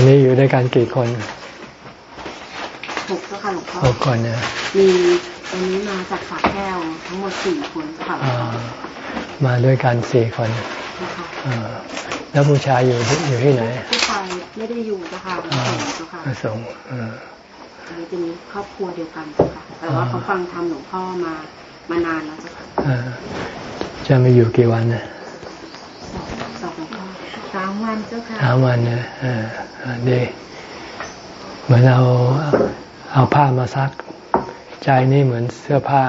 นนี้อยู่ด้วยกันกี่คนหกเจ้าค่ะหลวงพ่อหกคนเนี่ยมีตอนนี้มาจากสาแก้วทั้งหมดสี่คนค่ะมาด้วยกันสี่คนแล้วผู้ชายอยู่อยู่ที่ไหนผู้ชายไม่ได้อยู่เจ้าค่ะมาส่งเจ้าค่ะมาส่งอันนี้เป็นครอบครัวเดียวกันเจ้าค่ะแต่ว่าเขาฟังทำหลวงพ่อมามานานแล้วเจ้าค่ะจะมาอยู่กี่วันนะสองสาม วันเจ้าค่ะสามวันนะอ่าดีเหมือนเอาเอาผ้ามาซัก ใจนี่เหมือนเสื้อผ้า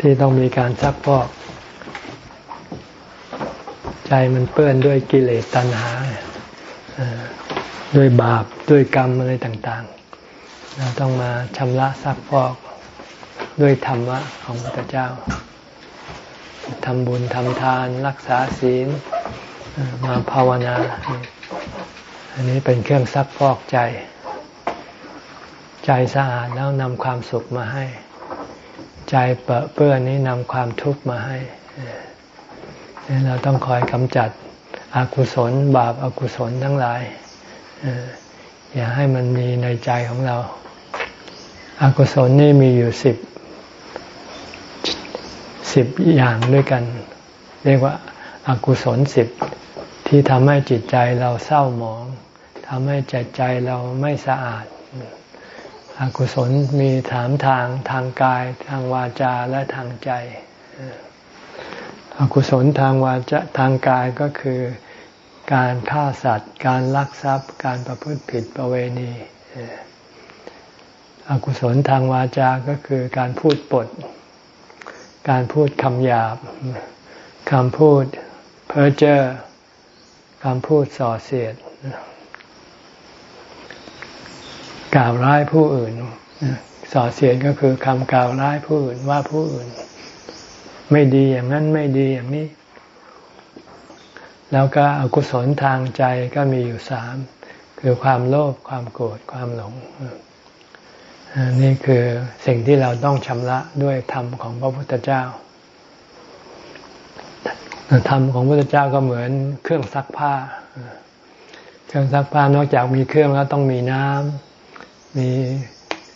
ที่ต้องมีการซักพอก ใจมันเปื้อนด้วยกิเลสตัณหาด้วยบาปด้วยกรรมอะไรต่างๆ เราต้องมาชำระซักพอกด้วยธรรมะของพระเจ้าทำบุญทำทานรักษาศีล มาภาวนา อันนี้เป็นเครื่องซักพอกใจ ใจสะอาดแล้วนำความสุขมาให้ ใจเปื้อนนี้นำความทุกข์มาให้เราต้องคอยกำจัดอกุศล บาปอากุศลทั้งหลายอย่าให้มันมีในใจของเราอากุศลนี่มีอยู่สิบสิบอย่างด้วยกัน เรียกว่าอากุศลสิบ ที่ทำให้จิตใจเราเศร้าหมองทำให้ใจใจเราไม่สะอาด อกุศลมีถามทางทางกาย ทางวาจาและทางใจ อกุศลทางวาจาทางกายก็คือการฆ่าสัตว์ การลักทรัพย์ การประพฤติผิดประเวณี อกุศลทางวาจาก็คือการพูดปด การพูดคำหยาบคำพูดเพ้อเจ้อ คำพูดส่อเสียด กล่าวร้ายผู้อื่น ส่อเสียดก็คือคำกล่าวร้ายผู้อื่นว่าผู้อื่น ไม่ดีอย่างนั้นไม่ดีอย่างนี้ แล้วก็อกุศลทางใจก็มีอยู่สาม คือความโลภความโกรธความหลงนี่คือสิ่งที่เราต้องชำระด้วยธรรมของพระพุทธเจ้า ธรรมของพระพุทธเจ้าก็เหมือนเครื่องซักผ้า เครื่องซักผ้านอกจากมีเครื่องแล้วต้องมีน้ำมี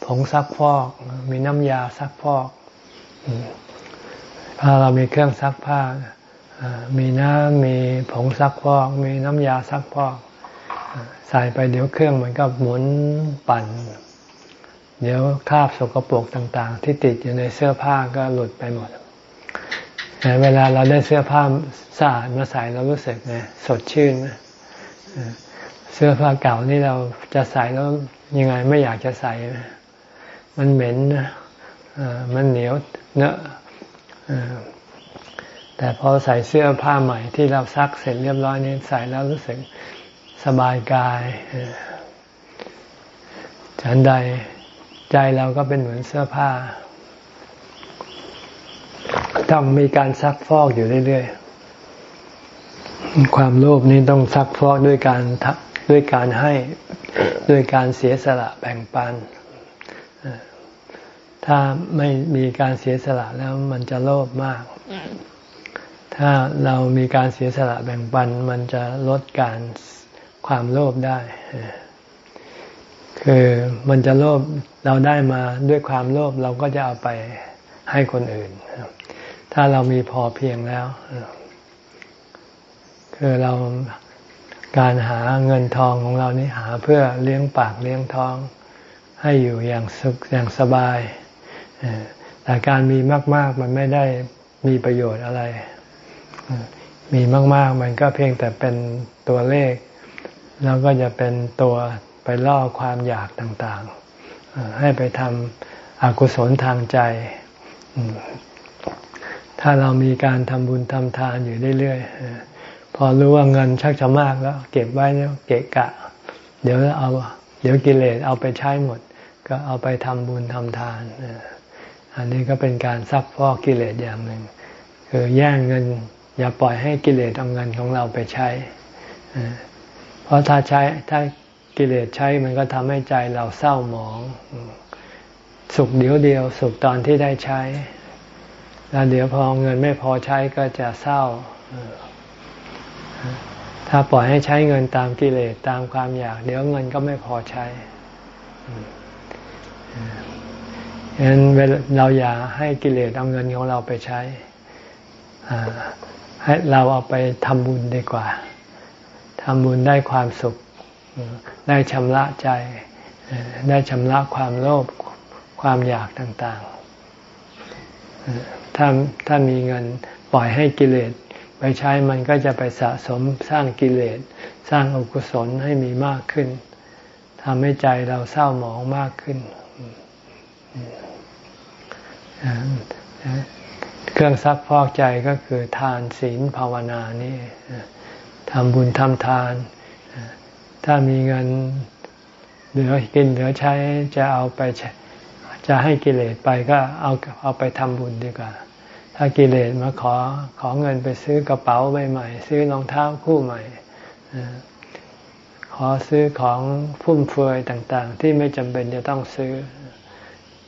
ผงซักฟอก มีน้ำยาซักฟอกถ้าเรามีเครื่องซักผ้า มีน้ำมีผงซักฟอก มีน้ำยาซักฟอก ใส่ไปเดี๋ยวเครื่องมันก็หมุนปั่น เดี๋ยวคราบสกปรกต่าง ๆ ที่ติดอยู่ในเสื้อผ้าก็หลุดไปหมด เวลาเราได้เสื้อผ้าสะอาดมาใส่เรารู้สึกไงสดชื่นไหมเสื้อผ้าเก่านี่เราจะใส่แล้วยังไงไม่อยากจะใส่ มันเหม็นมันเหนียวเนอะแต่พอใส่เสื้อผ้าใหม่ที่เราซักเสร็จเรียบร้อยนี้ใส่แล้วรู้สึกสบายกายฉันใดใจเราก็เป็นเหมือนเสื้อผ้า ต้องมีการซักฟอกอยู่เรื่อยๆ ความโลภนี้ต้องซักฟอกด้วยการด้วยการให้ด้วยการเสียสละแบ่งปัน ถ้าไม่มีการเสียสละแล้วมันจะโลภมาก ถ้าเรามีการเสียสละแบ่งปัน มันจะลดการความโลภได้ คือมันจะโลภเราได้มาด้วยความโลภเราก็จะเอาไปให้คนอื่น ถ้าเรามีพอเพียงแล้ว คือเราการหาเงินทองของเรานี่หาเพื่อเลี้ยงปากเลี้ยงท้อง ให้อยู่อย่างสุขอย่างสบาย แต่การมีมาก ๆ มันไม่ได้มีประโยชน์อะไร มีมาก ๆ มันก็เพียงแต่เป็นตัวเลข แล้วก็จะเป็นตัวไปล่อความอยากต่าง ๆ ให้ไปทำอกุศลทางใจ ถ้าเรามีการทำบุญทำทานอยู่เรื่อยๆ พอรู้ว่าเงินชักจะมากแล้ว เก็บไว้เนี่ยเกะกะ เดี๋ยวเอา เดี๋ยวกิเลสเอาไปใช้หมด ก็เอาไปทำบุญทำทาน อันนี้ก็เป็นการซักฟอกกิเลสอย่างหนึ่ง คือแย่งเงิน อย่าปล่อยให้กิเลสเอาเงินของเราไปใช้ เพราะถ้าใช้ถ้ากิเลสใช้มันก็ทำให้ใจเราเศร้าหมอง สุขเดียวเดียว สุขตอนที่ได้ใช้ แล้วเดี๋ยวพอเงินไม่พอใช้ก็จะเศร้า ถ้าปล่อยให้ใช้เงินตามกิเลสตามความอยาก เดี๋ยวเงินก็ไม่พอใช้ฉะนั้นเราอย่าให้กิเลสเอาเงินของเราไปใช้ ให้เราเอาไปทำบุญดีกว่าทำบุญได้ความสุข ได้ชำระใจ ได้ชำระความโลภความอยากต่าง ๆ ถ้าถ้ามีเงินปล่อยให้กิเลสไปใช้มันก็จะไปสะสมสร้างกิเลส สร้างอกุศลให้มีมากขึ้นทำให้ใจเราเศร้าหมองมากขึ้น เครื่องซักพอกใจก็คือทานศีลภาวนานี่ทำบุญทำทาน ถ้ามีเงินเหลือกินเหลือใช้จะเอาไปจะให้กิเลสไปก็เอาเอาไปทำบุญดีกว่า ถ้ากิเลสมาขอขอเงินไปซื้อกระเป๋าใบใหม่ ซื้อรองเท้าคู่ใหม่ขอซื้อของฟุ่มเฟือยต่างๆ ที่ไม่จำเป็นจะต้องซื้อ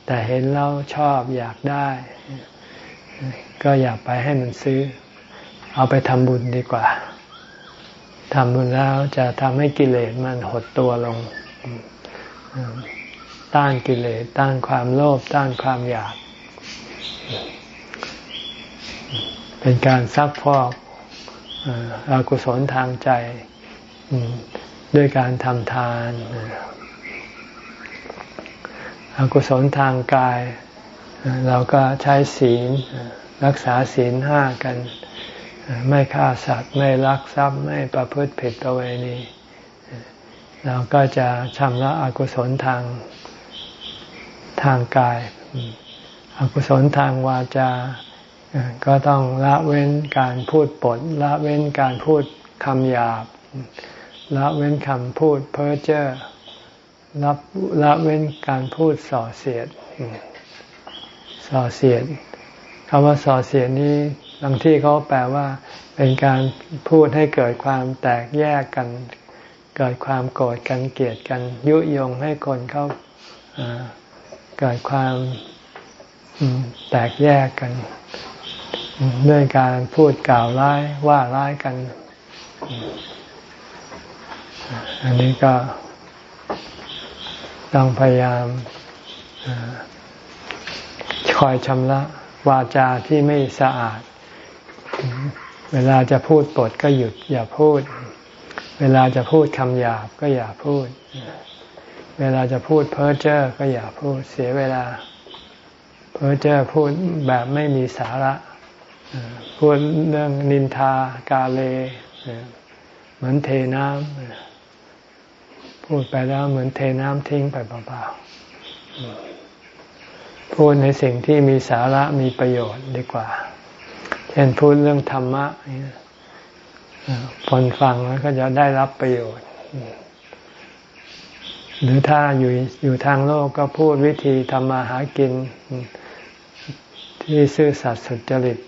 แต่เห็นแล้วชอบอยากได้ ก็อยากไปให้มันซื้อ เอาไปทำบุญดีกว่าทำบุญแล้วจะทำให้กิเลสมันหดตัวลง ต้านกิเลสต้านความโลภต้านความอยาก เป็นการซักพอกอากุศลทางใจด้วยการทำทานอากุศลทางกาย เราก็ใช้ศีลรักษาศีลห้ากัน ไม่ฆ่าสัตว์ ไม่ลักทรัพย์ ไม่ประพฤติผิดประเวณีเราก็จะชำระอกุศลทางทางกาย อกุศลทางวาจา ก็ต้องละเว้นการพูดปด ละเว้นการพูดคำหยาบ ละเว้นคำพูดเพ้อเจ้อละละเว้นการพูดส่อเสียด ส่อเสียดคำว่าส่อเสียดนี้บางที่เขาแปลว่า เป็นการพูดให้เกิดความแตกแยกกัน เกิดความโกรธกันเกลียดกัน ยุยงให้คนเขาเกิดความแตกแยกกัน ด้วยการพูดกล่าวร้ายว่าร้ายกัน อันนี้ก็ต้องพยายามคอยชำระวาจาที่ไม่สะอาด เวลาจะพูดปดก็หยุดอย่าพูด เวลาจะพูดคำหยาบก็อย่าพูด เวลาจะพูดเพ้อเจ้อก็อย่าพูดเสียเวลา เพ้อเจ้อพูดแบบไม่มีสาระ พูดเรื่องนินทากาเลเหมือนเทน้ำพูดไปแล้วเหมือนเทน้ำทิ้งไปเปล่าๆพูดในสิ่งที่มีสาระมีประโยชน์ดีกว่า เช่นพูดเรื่องธรรมะคนฟังแล้วก็จะได้รับประโยชน์ หรือถ้าอยู่อยู่ทางโลกก็พูดวิธีทำมาหากิน ที่ซื่อสัตย์สุจริต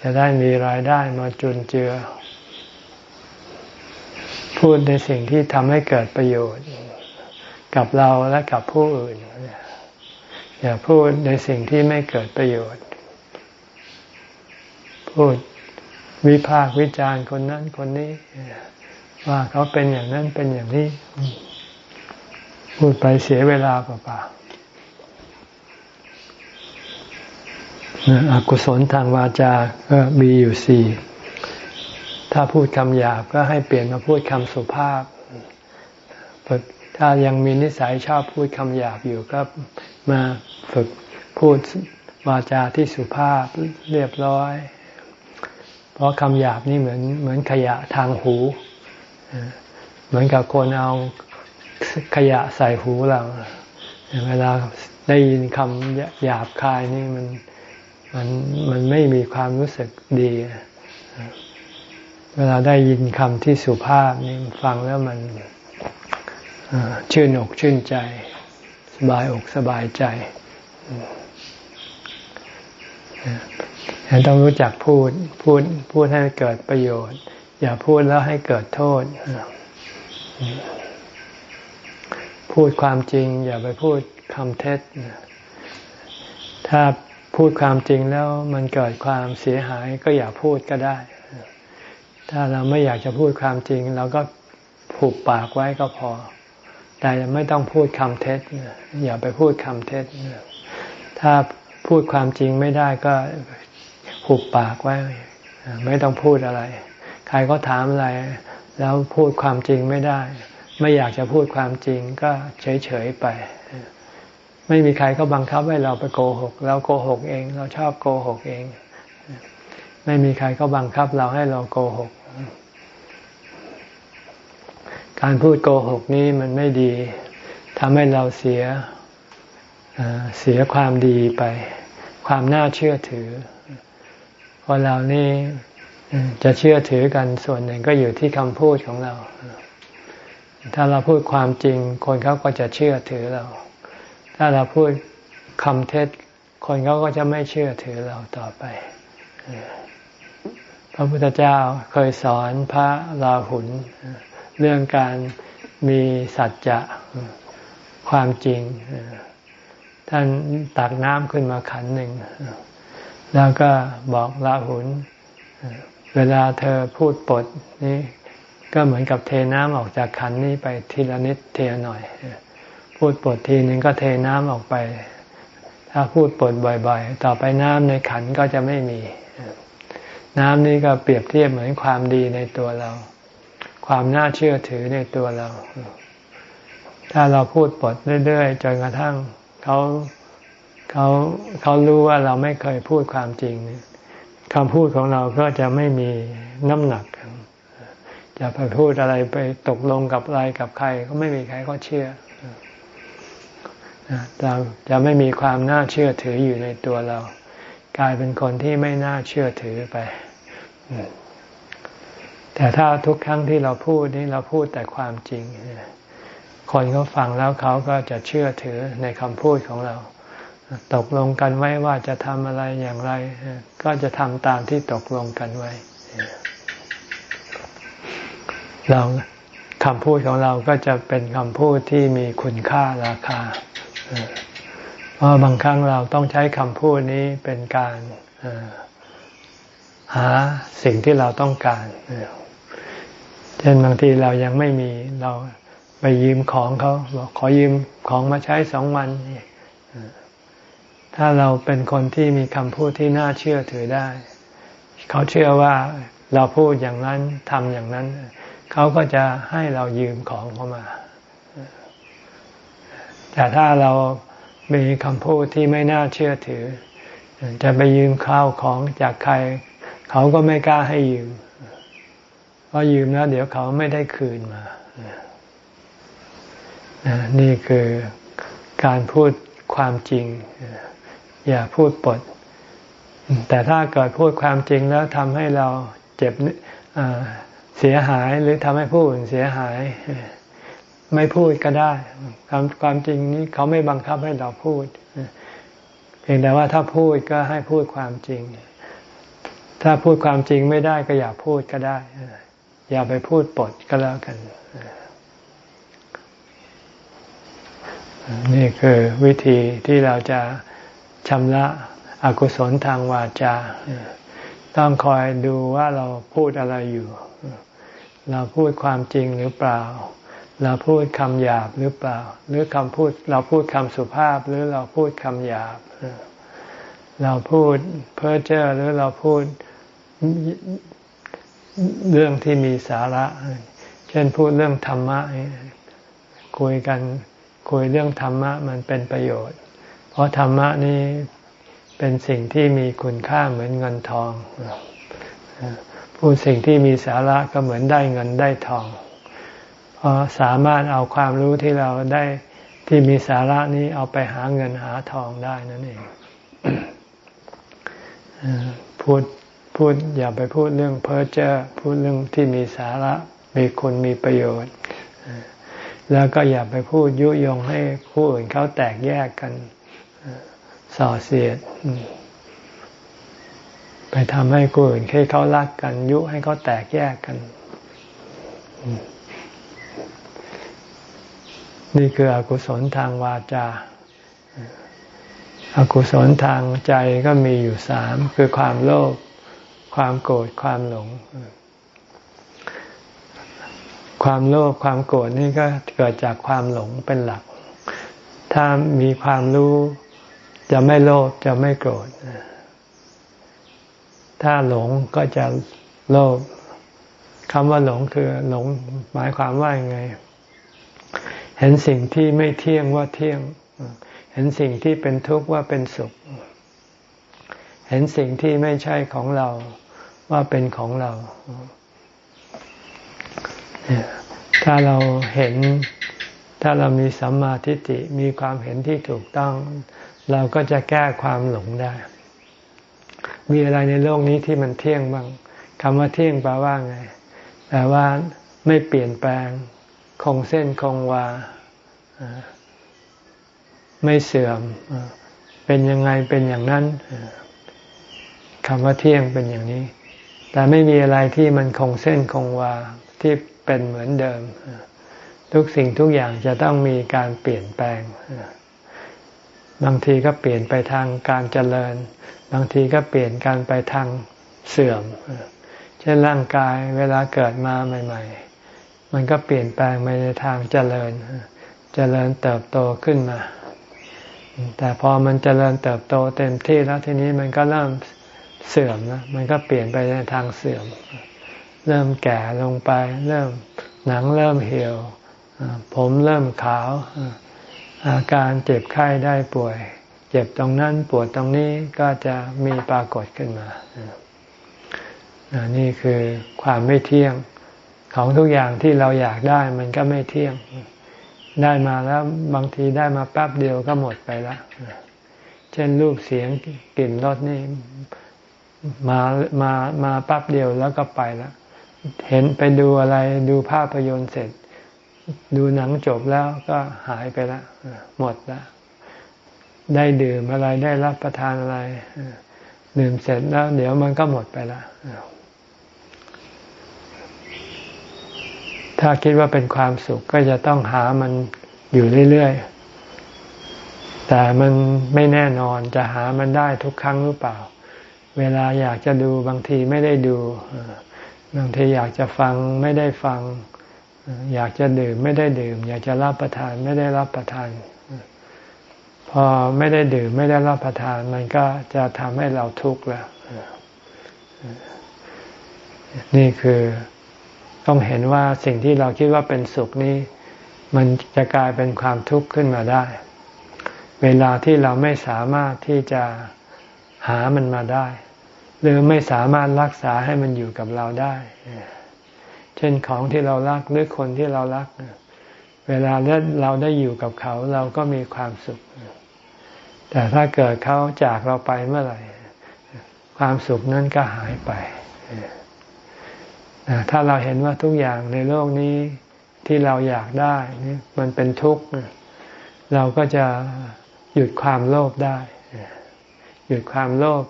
จะได้มีรายได้มาจุนเจือ พูดในสิ่งที่ทำให้เกิดประโยชน์ กับเราและกับผู้อื่น อย่าพูดในสิ่งที่ไม่เกิดประโยชน์ พูดวิพากวิจารณ์คนนั้นคนนี้ ว่าเขาเป็นอย่างนั้นเป็นอย่างนี้ พูดไปเสียเวลาเปล่าๆ อกุศลทางวาจาก็มีอยู่สี่ถ้าพูดคำหยาบก็ให้เปลี่ยนมาพูดคำสุภาพ ถ้ายังมีนิสัยชอบพูดคำหยาบอยู่ก็มาฝึกพูดวาจาที่สุภาพเรียบร้อย เพราะคำหยาบนี่เหมือนเหมือนขยะทางหู เหมือนกับคนเอาขยะใส่หูเรา เวลาได้ยินคำหยาบคายนี่มัน มันมันไม่มีความรู้สึกดี เวลาได้ยินคำที่สุภาพนี่ฟังแล้วมันชื่นอกชื่นใจ สบายอกสบายใจต้องรู้จักพูดพูดพูดให้เกิดประโยชน์ อย่าพูดแล้วให้เกิดโทษ พูดความจริง อย่าไปพูดคำเท็จถ้า พูดความจริงแล้วมันเกิดความเสียหายก็อย่าพูดก็ได้ ถ้าเราไม่อยากจะพูดความจริง เราก็ผูกปากไว้ก็พอ แต่ไม่ต้องพูดคำเท็จอย่าไปพูดคำเท็จถ้าพูดความจริงไม่ได้ก็ผูกปากไว้ ไม่ต้องพูดอะไร ใครก็ถามอะไร แล้วพูดความจริงไม่ได้ ไม่อยากจะพูดความจริงก็เฉยๆไป ไม่มีใครก็บังคับให้เราไปโกหก เราโกหกเอง เราชอบโกหกเอง ไม่มีใครก็บังคับเราให้เราโกหก การพูดโกหกนี้มันไม่ดีทำให้เราเสียเสียความดีไป ความน่าเชื่อถือพอเรานี่จะเชื่อถือกันส่วนหนึ่งก็อยู่ที่คำพูดของเรา ถ้าเราพูดความจริง คนเขาก็จะเชื่อถือเรา ถ้าเราพูดคำเท็จ คนเขาก็จะไม่เชื่อถือเราต่อไป พระพุทธเจ้าเคยสอนพระราหุลเรื่องการมีสัจจะความจริง ท่านตักน้ำขึ้นมาขันหนึ่ง แล้วก็บอกลาหุนเวลาเธอพูดปดนี้ก็เหมือนกับเทน้ำออกจากขันนี้ไปทีละนิดเทหน่อย พูดปดทีนึงก็เทน้ำออกไป ถ้าพูดปดบ่อย ๆ ต่อไปน้ำในขันก็จะไม่มี น้ำนี้ก็เปรียบเทียบเหมือนความดีในตัวเรา ความน่าเชื่อถือในตัวเรา ถ้าเราพูดปดเรื่อยๆจนกระทั่งเขาเขาเขารู้ว่าเราไม่เคยพูดความจริงคำพูดของเราก็จะไม่มีน้ำหนักจะไปพูดอะไรไปตกลงกับอะไรกับใครก็ไม่มีใครก็เชื่อ จะจะไม่มีความน่าเชื่อถืออยู่ในตัวเรา กลายเป็นคนที่ไม่น่าเชื่อถือไป แต่ถ้าทุกครั้งที่เราพูดนี่เราพูดแต่ความจริง คนเขาฟังแล้วเขาก็จะเชื่อถือในคำพูดของเรา ตกลงกันไว้ว่าจะทำอะไรอย่างไร ก็จะทำตามที่ตกลงกันไว้ เราคำพูดของเราก็จะเป็นคำพูดที่มีคุณค่าราคา เพราะบางครั้งเราต้องใช้คำพูดนี้เป็นการหาสิ่งที่เราต้องการ เช่นบางทีเรายังไม่มีเราไปยืมของเขาบอกขอยืมของมาใช้สองวันถ้าเราเป็นคนที่มีคำพูดที่น่าเชื่อถือได้ เขาเชื่อว่าเราพูดอย่างนั้นทำอย่างนั้น เขาก็จะให้เรายืมของเขามา แต่ถ้าเรามีคำพูดที่ไม่น่าเชื่อถือ จะไปยืมข้าวของจากใคร เขาก็ไม่กล้าให้ยืม เพราะยืมแล้วเดี๋ยวเขาไม่ได้คืนมา นี่คือการพูดความจริง อย่าพูดปด แต่ถ้าเกิดพูดความจริงแล้วทำให้เราเจ็บเสียหายหรือทำให้ผู้อื่นเสียหาย ไม่พูดก็ได้ความความจริงนี้เขาไม่บังคับให้เราพูด เพียงแต่ว่าถ้าพูดก็ให้พูดความจริง ถ้าพูดความจริงไม่ได้ก็อย่าพูดก็ได้ อย่าไปพูดปดก็แล้วกัน นี่คือวิธีที่เราจะชำระอกุศลทางวาจา ต้องคอยดูว่าเราพูดอะไรอยู่ เราพูดความจริงหรือเปล่า เราพูดคำหยาบหรือเปล่า หรือคำพูดเราพูดคำสุภาพหรือเราพูดคำหยาบ เราพูดเพ้อเจ้อหรือเราพูดเรื่องที่มีสาระ เช่นพูดเรื่องธรรมะ คุยกันคุยเรื่องธรรมะมันเป็นประโยชน์ เพราะธรรมะนี้เป็นสิ่งที่มีคุณค่าเหมือนเงินทอง พูดสิ่งที่มีสาระก็เหมือนได้เงินได้ทอง เพราะสามารถเอาความรู้ที่เราได้ที่มีสาระนี้เอาไปหาเงินหาทองได้นั่นเองพูดพูดอย่าไปพูดเรื่องเพ้อเจ้อพูดเรื่องที่มีสาระมีคุณมีประโยชน์ แล้วก็อย่าไปพูดยุยงให้ผู้อื่นเขาแตกแยกกันส่อเสียด ไปทำให้คนอื่นให้เขารักกัน ยุให้เขาแตกแยกกัน นี่คืออกุศลทางวาจาอากุศลทางใจก็มีอยู่สามคือความโลภความโกรธความหลง ความโลภความโกรธนี่ก็เกิดจากความหลงเป็นหลัก ถ้ามีความรู้จะไม่โลภจะไม่โกรธถ้าหลงก็จะโลภคำว่าหลงคือหลงหมายความว่ายังไง เห็นสิ่งที่ไม่เที่ยงว่าเที่ยง เห็นสิ่งที่เป็นทุกข์ว่าเป็นสุข เห็นสิ่งที่ไม่ใช่ของเราว่าเป็นของเรา ถ้าเราเห็น ถ้าเรามีสัมมาทิฏฐิ มีความเห็นที่ถูกต้อง เราก็จะแก้ความหลงได้ มีอะไรในโลกนี้ที่มันเที่ยงบ้างคำว่าเที่ยงแปลว่าไง แปลว่าไม่เปลี่ยนแปลง คงเส้นคงวา ไม่เสื่อม เป็นยังไงเป็นอย่างนั้นคำว่าเที่ยงเป็นอย่างนี้ แต่ไม่มีอะไรที่มันคงเส้นคงวาที่เป็นเหมือนเดิม ทุกสิ่งทุกอย่างจะต้องมีการเปลี่ยนแปลง บางทีก็เปลี่ยนไปทางการเจริญ บางทีก็เปลี่ยนการไปทางเสื่อม เช่นร่างกายเวลาเกิดมาใหม่ ๆ มันก็เปลี่ยนแปลงไปในทางเจริญ เจริญเติบโตขึ้นมา แต่พอมันเจริญเติบโตเต็มที่แล้วทีนี้มันก็เริ่มเสื่อมนะมันก็เปลี่ยนไปในทางเสื่อม เริ่มแก่ลงไป เริ่มหนังเริ่มเหี่ยว ผมเริ่มขาว อาการเจ็บไข้ได้ป่วย เจ็บตรงนั้นปวดตรงนี้ก็จะมีปรากฏขึ้นมา นี่คือความไม่เที่ยง ของทุกอย่างที่เราอยากได้มันก็ไม่เที่ยง ได้มาแล้วบางทีได้มาแป๊บเดียวก็หมดไปแล้วเช่นรูปเสียงกลิ่นรสนี่มามามาแป๊บเดียวแล้วก็ไปแล้วเห็นไปดูอะไรดูภาพยนตร์เสร็จ ดูหนังจบแล้วก็หายไปแล้วหมดแล้วได้ดื่มอะไรได้รับประทานอะไร ดื่มเสร็จแล้ว เดี๋ยวมันก็หมดไปแล้ว ถ้าคิดว่าเป็นความสุขก็จะต้องหามันอยู่เรื่อยๆ แต่มันไม่แน่นอนจะหามันได้ทุกครั้งหรือเปล่า เวลาอยากจะดูบางทีไม่ได้ดู บางทีอยากจะฟังไม่ได้ฟัง อยากจะดื่มไม่ได้ดื่ม อยากจะรับประทานไม่ได้รับประทาน พอไม่ได้ดื่มไม่ได้รับประทาน มันก็จะทำให้เราทุกข์แล้วนี่คือ ต้องเห็นว่าสิ่งที่เราคิดว่าเป็นสุขนี้ มันจะกลายเป็นความทุกข์ขึ้นมาได้ เวลาที่เราไม่สามารถที่จะหามันมาได้ หรือไม่สามารถรักษาให้มันอยู่กับเราได้ เช่นของที่เรารักหรือคนที่เรารัก เวลาเราได้อยู่กับเขาเราก็มีความสุข แต่ถ้าเกิดเขาจากเราไปเมื่อไหร่ ความสุขนั้นก็หายไป ถ้าเราเห็นว่าทุกอย่างในโลกนี้ที่เราอยากได้นี่มันเป็นทุกข์เราก็จะหยุดความโลภได้ หยุดความโลภ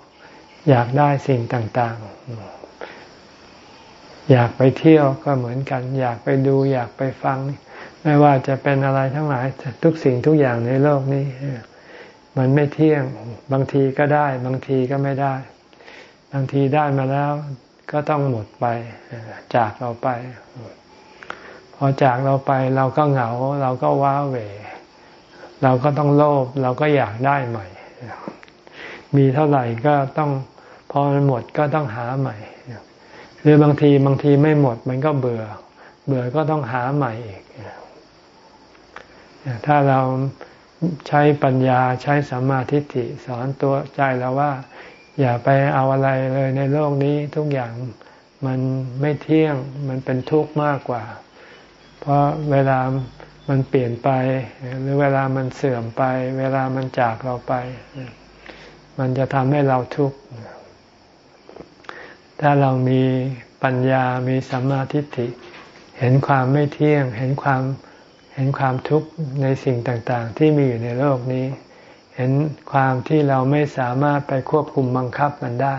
อยากได้สิ่งต่างๆ อยากไปเที่ยวก็เหมือนกัน อยากไปดูอยากไปฟัง ไม่ว่าจะเป็นอะไรทั้งหลาย ทุกสิ่งทุกอย่างในโลกนี้ มันไม่เที่ยง บางทีก็ได้ บางทีก็ไม่ได้ บางทีได้มาแล้ว ก็ต้องหมดไป จากเราไป พอจากเราไปเราก็เหงา เราก็ว้าเหวเราก็ต้องโลภเราก็อยากได้ใหม่ มีเท่าไหร่ก็ต้องพอมันหมดก็ต้องหาใหม่หรือบางทีบางทีไม่หมดมันก็เบื่อ เบื่อก็ต้องหาใหม่อีกถ้าเราใช้ปัญญาใช้สัมมาทิฏฐิสอนตัวใจเราว่า อย่าไปเอาอะไรเลยในโลกนี้ทุกอย่างมันไม่เที่ยงมันเป็นทุกข์มากกว่า เพราะเวลามันเปลี่ยนไป หรือเวลามันเสื่อมไป เวลามันจากเราไป มันจะทำให้เราทุกข์ถ้าเรามีปัญญามีสัมมาทิฏฐิ เห็นความไม่เที่ยง เห็นความเห็นความทุกข์ในสิ่งต่าง ๆ ที่มีอยู่ในโลกนี้ เห็นความที่เราไม่สามารถไปควบคุมบังคับมันได้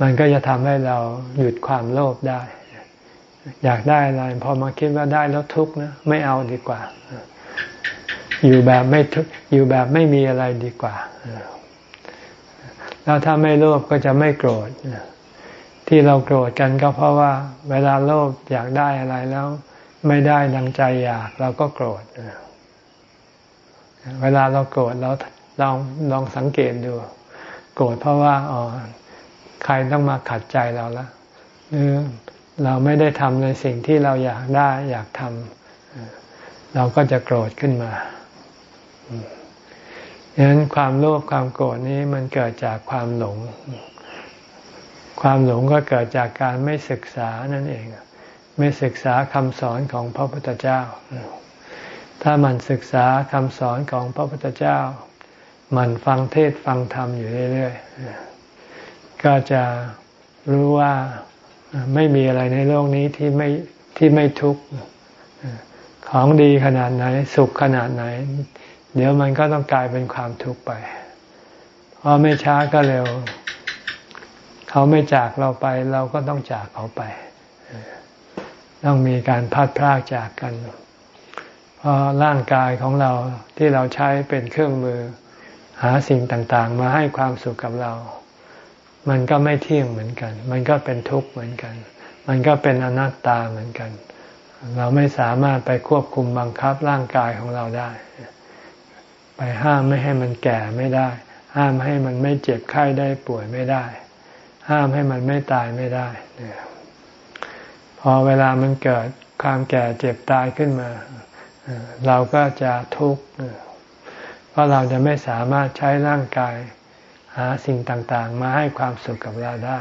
มันก็จะทำให้เราหยุดความโลภได้ อยากได้อะไรพอมาคิดว่าได้แล้วทุกข์นะไม่เอาดีกว่า อยู่แบบไม่ทุกอยู่แบบไม่มีอะไรดีกว่าแล้วถ้าไม่โลภก็จะไม่โกรธที่เราโกรธกันก็เพราะว่า เวลาโลภอยากได้อะไรแล้ว ไม่ได้ดังใจอยากเราก็โกรธ เวลาเราโกรธเราลองลองสังเกตดู โกรธเพราะว่าอ๋อใครต้องมาขัดใจเราละหรือเราไม่ได้ทำในสิ่งที่เราอยากได้อยากทำเราก็จะโกรธขึ้นมาดังนั้นความโลภความโกรธนี้มันเกิดจากความหลง ความหลงก็เกิดจากการไม่ศึกษานั่นเอง ไม่ศึกษาคำสอนของพระพุทธเจ้า ถ้ามันศึกษาคำสอนของพระพุทธเจ้า มันฟังเทศฟังธรรมอยู่เรื่อยๆ ก็จะรู้ว่าไม่มีอะไรในโลกนี้ที่ไม่ที่ไม่ทุกข์ของดีขนาดไหน สุขขนาดไหน เดี๋ยวมันก็ต้องกลายเป็นความทุกข์ไปเพราะไม่ช้าก็เร็ว เขาไม่จากเราไป เราก็ต้องจากเขาไป ต้องมีการพัดพรากจากกัน เพราะร่างกายของเราที่เราใช้เป็นเครื่องมือ หาสิ่งต่างๆ มาให้ความสุขกับเรา มันก็ไม่เที่ยงเหมือนกัน มันก็เป็นทุกข์เหมือนกัน มันก็เป็นอนัตตาเหมือนกัน เราไม่สามารถไปควบคุมบังคับร่างกายของเราได้ ไปห้ามไม่ให้มันแก่ไม่ได้ ห้ามให้มันไม่เจ็บไข้ได้ป่วยไม่ได้ ห้ามให้มันไม่ตายไม่ได้พอเวลามันเกิดความแก่เจ็บตายขึ้นมา เราก็จะทุกข์เพราะเราจะไม่สามารถใช้ร่างกายหาสิ่งต่างๆ มาให้ความสุขกับเราได้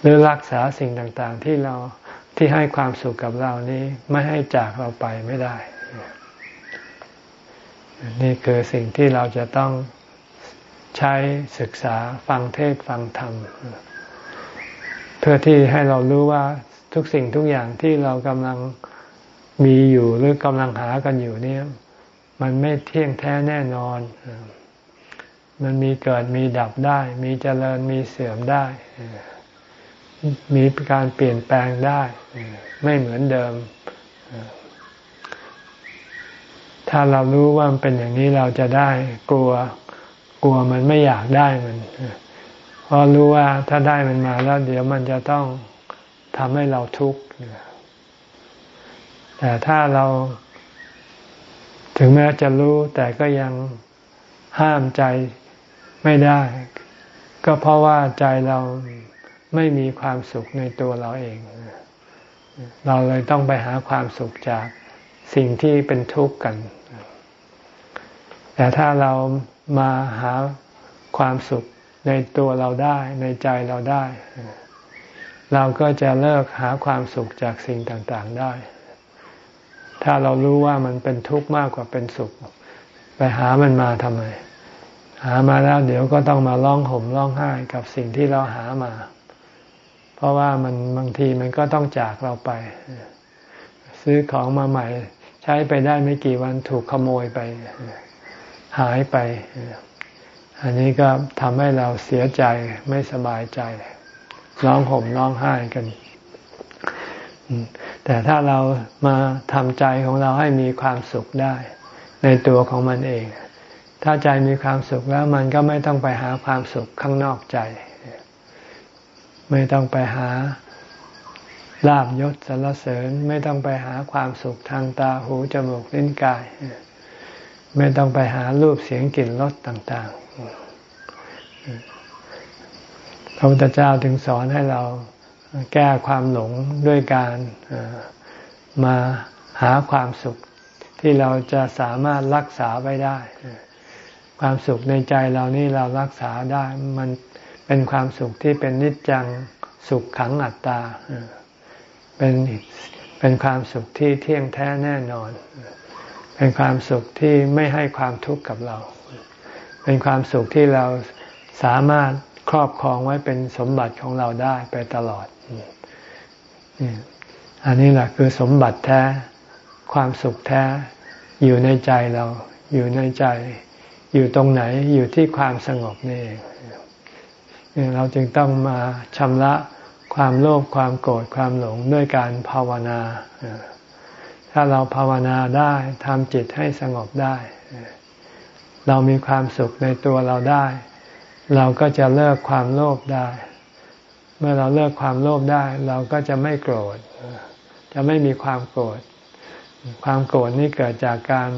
หรือรักษาสิ่งต่างๆที่เราที่ให้ความสุขกับเรานี้ไม่ให้จากเราไปไม่ได้ นี่คือสิ่งที่เราจะต้องใช้ศึกษาฟังเทศฟังธรรม เพื่อที่ให้เรารู้ว่าทุกสิ่งทุกอย่างที่เรากำลัง มีอยู่หรือกำลังหากันอยู่นี่มันไม่เที่ยงแท้แน่นอน มันมีเกิดมีดับได้ มีเจริญมีเสื่อมได้ มีการเปลี่ยนแปลงได้ ไม่เหมือนเดิม ถ้าเรารู้ว่ามันเป็นอย่างนี้เราจะได้ กลัว กลัวมันไม่อยากได้มันเพราะรู้ว่าถ้าได้มันมาแล้ว เดี๋ยวมันจะต้องทำให้เราทุกข์ แต่ถ้าเรา ถึงแม้จะรู้แต่ก็ยังห้ามใจไม่ได้ ก็เพราะว่าใจเราไม่มีความสุขในตัวเราเอง เราเลยต้องไปหาความสุขจากสิ่งที่เป็นทุกข์กัน แต่ถ้าเรามาหาความสุขในตัวเราได้ในใจเราได้ เราก็จะเลิกหาความสุขจากสิ่งต่าง ๆ ได้ ถ้าเรารู้ว่ามันเป็นทุกข์มากกว่าเป็นสุข ไปหามันมาทำไม หามาแล้วเดี๋ยวก็ต้องมาร้องห่มร้องไห้กับสิ่งที่เราหามา เพราะว่ามันบางทีมันก็ต้องจากเราไป ซื้อของมาใหม่ ใช้ไปได้ไม่กี่วันถูกขโมยไป หายไป อันนี้ก็ทำให้เราเสียใจไม่สบายใจร้องห่มร้องไห้กัน แต่ถ้าเรามาทำใจของเราให้มีความสุขได้ ในตัวของมันเอง ถ้าใจมีความสุขแล้วมันก็ไม่ต้องไปหาความสุขข้างนอกใจ ไม่ต้องไปหาลาบยศสรรเสริญ ไม่ต้องไปหาความสุขทางตาหูจมูกลิ้นกาย ไม่ต้องไปหารูปเสียงกลิ่นรสต่าง ๆพระพุทธเจ้าถึงสอนให้เรา แก้ความหลงด้วยการมาหาความสุขที่เราจะสามารถรักษาไว้ได้ ความสุขในใจเรานี่เรารักษาได้ มันเป็นความสุขที่เป็นนิจจังสุขขังอัตตาเป็นเป็นความสุขที่เที่ยงแท้แน่นอน เป็นความสุขที่ไม่ให้ความทุกข์กับเรา เป็นความสุขที่เราสามารถครอบครองไว้เป็นสมบัติของเราได้ไปตลอด อันนี้แหละคือสมบัติแท้ ความสุขแท้ อยู่ในใจเรา อยู่ในใจ อยู่ตรงไหน อยู่ที่ความสงบนี่เองเราจึงต้องมาชำระความโลภ ความโกรธ ความหลงด้วยการภาวนา ถ้าเราภาวนาได้ทำจิตให้สงบได้ เรามีความสุขในตัวเราได้ เราก็จะเลิกความโลภได้ เมื่อเราเลิกความโลภได้ เราก็จะไม่โกรธ จะไม่มีความโกรธ ความโกรธนี่เกิดจากการ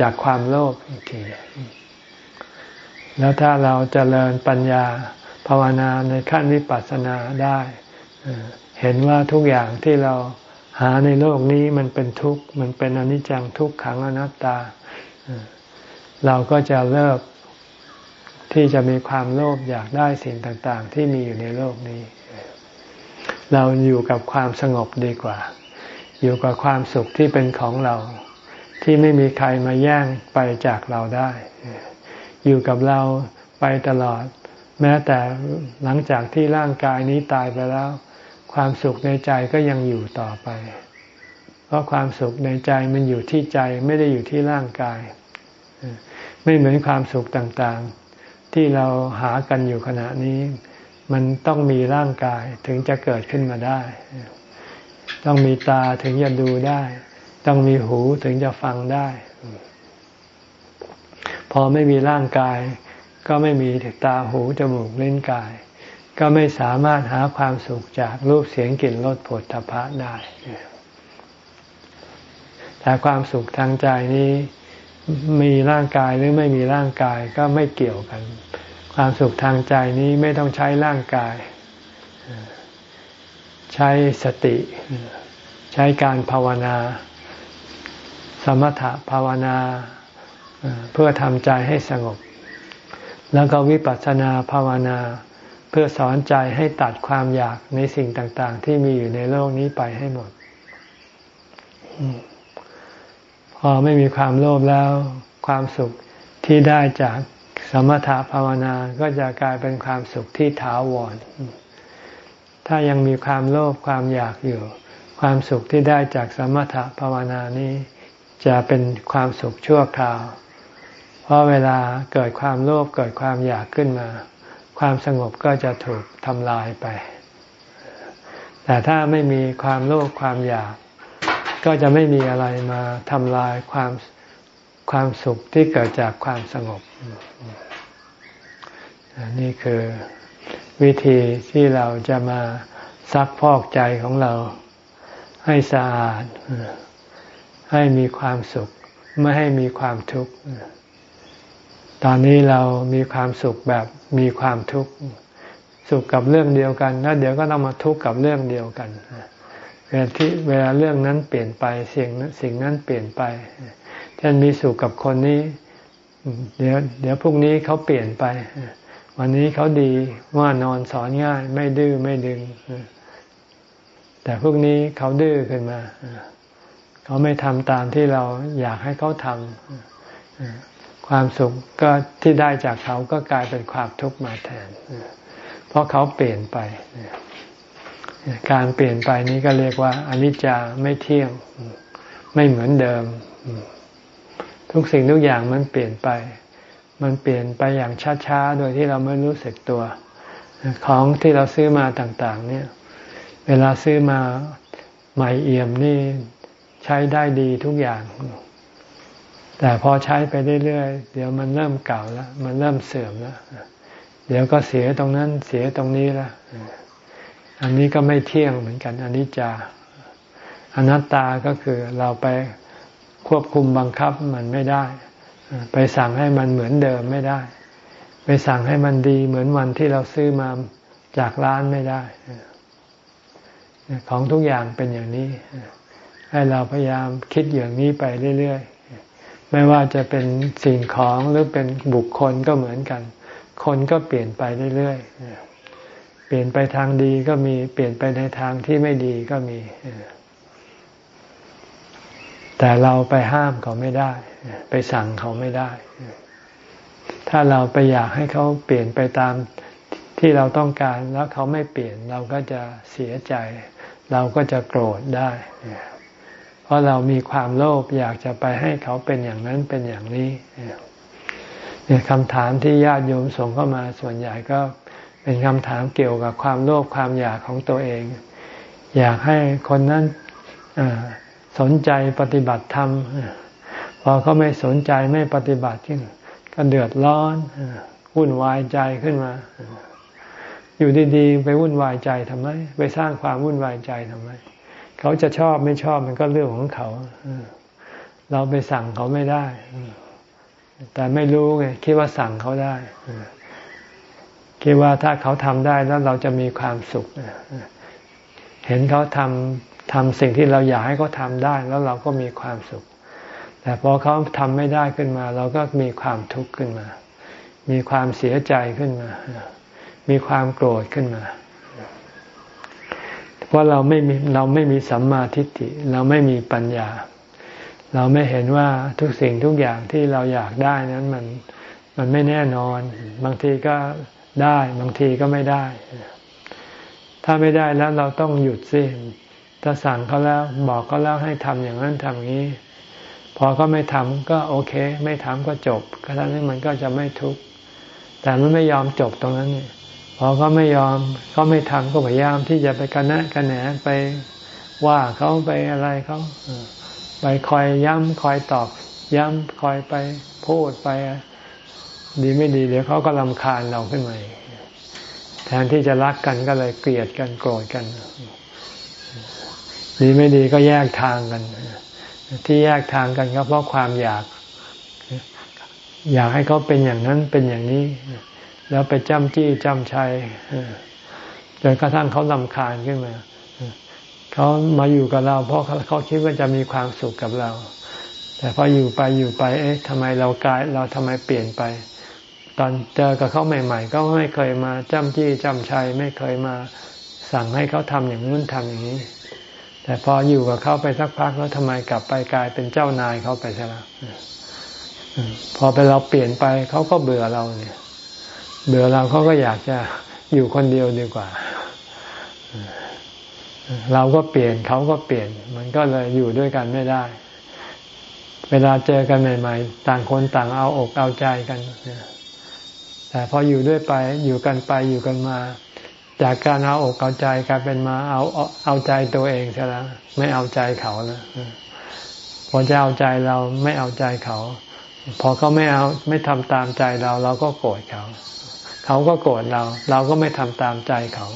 จากความโลภอีกที แล้วถ้าเราจเจริญปัญญาภาวนาในขั้นวิปัสสนาได้ เห็นว่าทุกอย่างที่เราหาในโลกนี้มันเป็นทุกข์ มันเป็นอนิจจังทุกขังอนัตตา เราก็จะเลิก ที่จะมีความโลภอยากได้สิ่งต่างๆ ที่มีอยู่ในโลกนี้ เราอยู่กับความสงบดีกว่า อยู่กับความสุขที่เป็นของเรา ที่ไม่มีใครมาแย่งไปจากเราได้ อยู่กับเราไปตลอด แม้แต่หลังจากที่ร่างกายนี้ตายไปแล้ว ความสุขในใจก็ยังอยู่ต่อไป เพราะความสุขในใจมันอยู่ที่ใจไม่ได้อยู่ที่ร่างกาย ไม่เหมือนความสุขต่างๆ ที่เราหากันอยู่ขณะนี้ มันต้องมีร่างกายถึงจะเกิดขึ้นมาได้ ต้องมีตาถึงจะดูได้ ต้องมีหูถึงจะฟังได้ พอไม่มีร่างกาย ก็ไม่มีตาหูจมูกเลิ้นกาย ก็ไม่สามารถหาความสุขจากรูปเสียงกลิ่นรสผลทพะได้แต่ความสุขทางใจนี้มีร่างกายหรือไม่มีร่างกายก็ไม่เกี่ยวกัน ความสุขทางใจนี้ไม่ต้องใช้ร่างกาย ใช้สติ ใช้การภาวนา สมถะภาวนาเพื่อทำใจให้สงบ แล้วก็วิปัสสนาภาวนา เพื่อสอนใจให้ตัดความอยากในสิ่งต่าง ๆ ที่มีอยู่ในโลกนี้ไปให้หมด พอไม่มีความโลภแล้ว ความสุขที่ได้จาก มถะภาวนาก็จะกลายเป็นความสุขที่ถาวร ถ้ายังมีความโลภความอยากอยู่ ความสุขที่ได้จากสมถะภาวนานี้ จะเป็นความสุขชั่วคราว เพราะเวลาเกิดความโลภเกิดความอยากขึ้นมา ความสงบก็จะถูกทำลายไป แต่ถ้าไม่มีความโลภความอยาก ก็จะไม่มีอะไรมาทำลายความความสุขที่เกิดจากความสงบ นี่คือวิธีที่เราจะมาซักพอกใจของเรา ให้สะอาด ให้มีความสุข ไม่ให้มีความทุกข์ ตอนนี้เรามีความสุขแบบมีความทุกข์ สุขกับเรื่องเดียวกัน แล้วเดี๋ยวก็ต้องมาทุกข์กับเรื่องเดียวกันเวลาที่เวลาเรื่องนั้นเปลี่ยนไปสิ่งสิ่งนั้นเปลี่ยนไปเช่นมีสุขกับคนนี้ เดี๋ยว เดี๋ยวพรุ่งนี้เขาเปลี่ยนไป วันนี้เขาดีว่านอนสอนง่าย ไม่ดื้อไม่ดึง แต่พรุ่งนี้เขาดื้อขึ้นมาเขาไม่ทำตามที่เราอยากให้เขาทำความสุขก็ที่ได้จากเขาก็กลายเป็นความทุกข์มาแทน เพราะเขาเปลี่ยนไป การเปลี่ยนไปนี้ก็เรียกว่าอนิจจาไม่เที่ยงไม่เหมือนเดิม ทุกสิ่งทุกอย่างมันเปลี่ยนไป มันเปลี่ยนไปอย่างช้าๆ โดยที่เราไม่รู้สึกตัว ของที่เราซื้อมาต่าง ๆ เนี่ย เวลาซื้อมาใหม่เอี่ยมนี่ใช้ได้ดีทุกอย่าง แต่พอใช้ไปเรื่อยๆ เดี๋ยวมันเริ่มเก่าแล้ว มันเริ่มเสื่อมแล้ว เดี๋ยวก็เสียตรงนั้นเสียตรงนี้ล้วอันนี้ก็ไม่เที่ยงเหมือนกันอนิจจาอนัตตาก็คือเราไปควบคุมบังคับมันไม่ได้ ไปสั่งให้มันเหมือนเดิมไม่ได้ ไปสั่งให้มันดีเหมือนวันที่เราซื้อมาจากร้านไม่ได้ ของทุกอย่างเป็นอย่างนี้ ให้เราพยายามคิดอย่างนี้ไปเรื่อยๆ ไม่ว่าจะเป็นสิ่งของหรือเป็นบุคคลก็เหมือนกัน คนก็เปลี่ยนไปเรื่อยๆ เปลี่ยนไปทางดีก็มี เปลี่ยนไปในทางที่ไม่ดีก็มี แต่เราไปห้ามเขาไม่ได้ ไปสั่งเขาไม่ได้ ถ้าเราไปอยากให้เขาเปลี่ยนไปตามที่เราต้องการแล้วเขาไม่เปลี่ยนเราก็จะเสียใจ เราก็จะโกรธได้ เพราะเรามีความโลภอยากจะไปให้เขาเป็นอย่างนั้นเป็นอย่างนี้เนี่ยคำถามที่ญาติโยมส่งเข้ามาส่วนใหญ่ก็เป็นคำถามเกี่ยวกับความโลภความอยากของตัวเอง อยากให้คนนั้น สนใจปฏิบัติธรรม พอเขาไม่สนใจไม่ปฏิบัติก็เดือดร้อนวุ่นวายใจขึ้นมา อยู่ดีๆ ไปวุ่นวายใจทำไม ไปสร้างความวุ่นวายใจทำไม เขาจะชอบไม่ชอบมันก็เรื่องของเขา เราไปสั่งเขาไม่ได้ แต่ไม่รู้ไงคิดว่าสั่งเขาได้คิดว่าถ้าเขาทำได้แล้วเราจะมีความสุข เห็นเขาทำ ทำสิ่งที่เราอยากให้เขาทำได้แล้วเราก็มีความสุข แต่พอเขาทำไม่ได้ขึ้นมา เราก็มีความทุกข์ขึ้นมา มีความเสียใจขึ้นมา มีความโกรธขึ้นมา เพราะเราไม่มีเราไม่มีสัมมาทิฏฐิเราไม่มีปัญญา เราไม่เห็นว่าทุกสิ่งทุกอย่างที่เราอยากได้นั้นมันมันไม่แน่นอน บางทีก็ได้ บางทีก็ไม่ได้ ถ้าไม่ได้แล้วเราต้องหยุดสิ ถ้าสั่งเขาแล้วบอกเขาแล้วให้ทำอย่างนั้นทำอย่างนี้ พอเขาไม่ทำก็โอเค ไม่ทำก็จบก็ท่านี้มันก็จะไม่ทุกข์แต่มันไม่ยอมจบตรงนั้นเนี่ยพอเขาไม่ยอมเขาไม่ทำก็พยายามที่จะไปกันแนะกันแหนไปว่าเขาไปอะไรเขาไปคอยย้ำคอยตอบ ย้ำคอยไปพูดไป ดีไม่ดี เดี๋ยวเขาก็ลำคาญเราขึ้นมาแทนที่จะรักกันก็เลยเกลียดกันโกรธกัน ดีไม่ดีก็แยกทางกัน ที่แยกทางกันก็เพราะความอยาก อยากให้เขาเป็นอย่างนั้นเป็นอย่างนี้ แล้วไปจ้ำจี้จ้ำชัยจนกระทั่งเขาลำคาญขึ้นมาเขามาอยู่กับเรา เพราะเขาคิดว่าจะมีความสุขกับเรา แต่พออยู่ไปอยู่ไป เอ๊ะทำไมเรากลายเราทำไมเปลี่ยนไป ตอนเจอกับเขาใหม่ ๆ ก็ไม่เคยมาจ้ำจี้จ้ำชัยไม่เคยมาสั่งให้เขาทำอย่างนู้นทำอย่างนี้ แต่พออยู่กับเขาไปสักพักแล้วทำไมกลับไปกลายเป็นเจ้านายเขาไปซะแล้วพอไปเราเปลี่ยนไปเขาก็เบื่อเราเนี่ย เบื่อเราเขาก็อยากจะอยู่คนเดียวดีกว่า เราก็เปลี่ยนเขาก็เปลี่ยน มันก็เลยอยู่ด้วยกันไม่ได้ เวลาเจอกันใหม่ ๆ ต่างคนต่างเอาอกเอาใจกันแต่พออยู่ด้วยไปอยู่กันไปอยู่กันมา จากการเอาอกเอาใจกลายเป็นมาเอาเอาใจตัวเองใช่แล้วไม่เอาใจเขานะพอจะเอาใจเราไม่เอาใจเขา พอเขาไม่เอาไม่ทำตามใจเรา เราก็โกรธเขา เขาก็โกรธเรา เราก็ไม่ทำตามใจเขา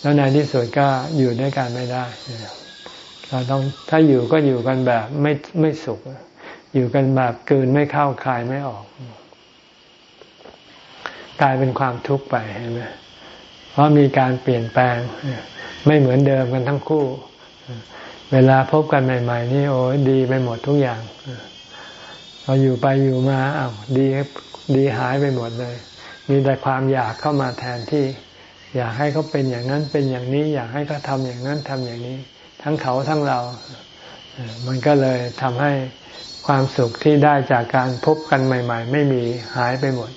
แล้วในที่สุดก็อยู่ด้วยกันไม่ได้เราต้องถ้าอยู่ก็อยู่กันแบบไม่ไม่สุข อยู่กันแบบเกินไม่เข้าคายไม่ออก กลายเป็นความทุกข์ไปเห็นไหม เพราะมีการเปลี่ยนแปลง ไม่เหมือนเดิมกันทั้งคู่ เวลาพบกันใหม่ ๆ นี่โอ้ยดีไปหมดทุกอย่างพออยู่ไปอยู่มาอ้าวดีดีหายไปหมดเลย มีแต่ความอยากเข้ามาแทนที่ อยากให้เขาเป็นอย่างนั้นเป็นอย่างนี้ อยากให้เขาทำอย่างนั้นทำอย่างนี้ ทั้งเขาทั้งเรา มันก็เลยทำให้ความสุขที่ได้จากการพบกันใหม่ ๆ ไม่มีหายไปหมด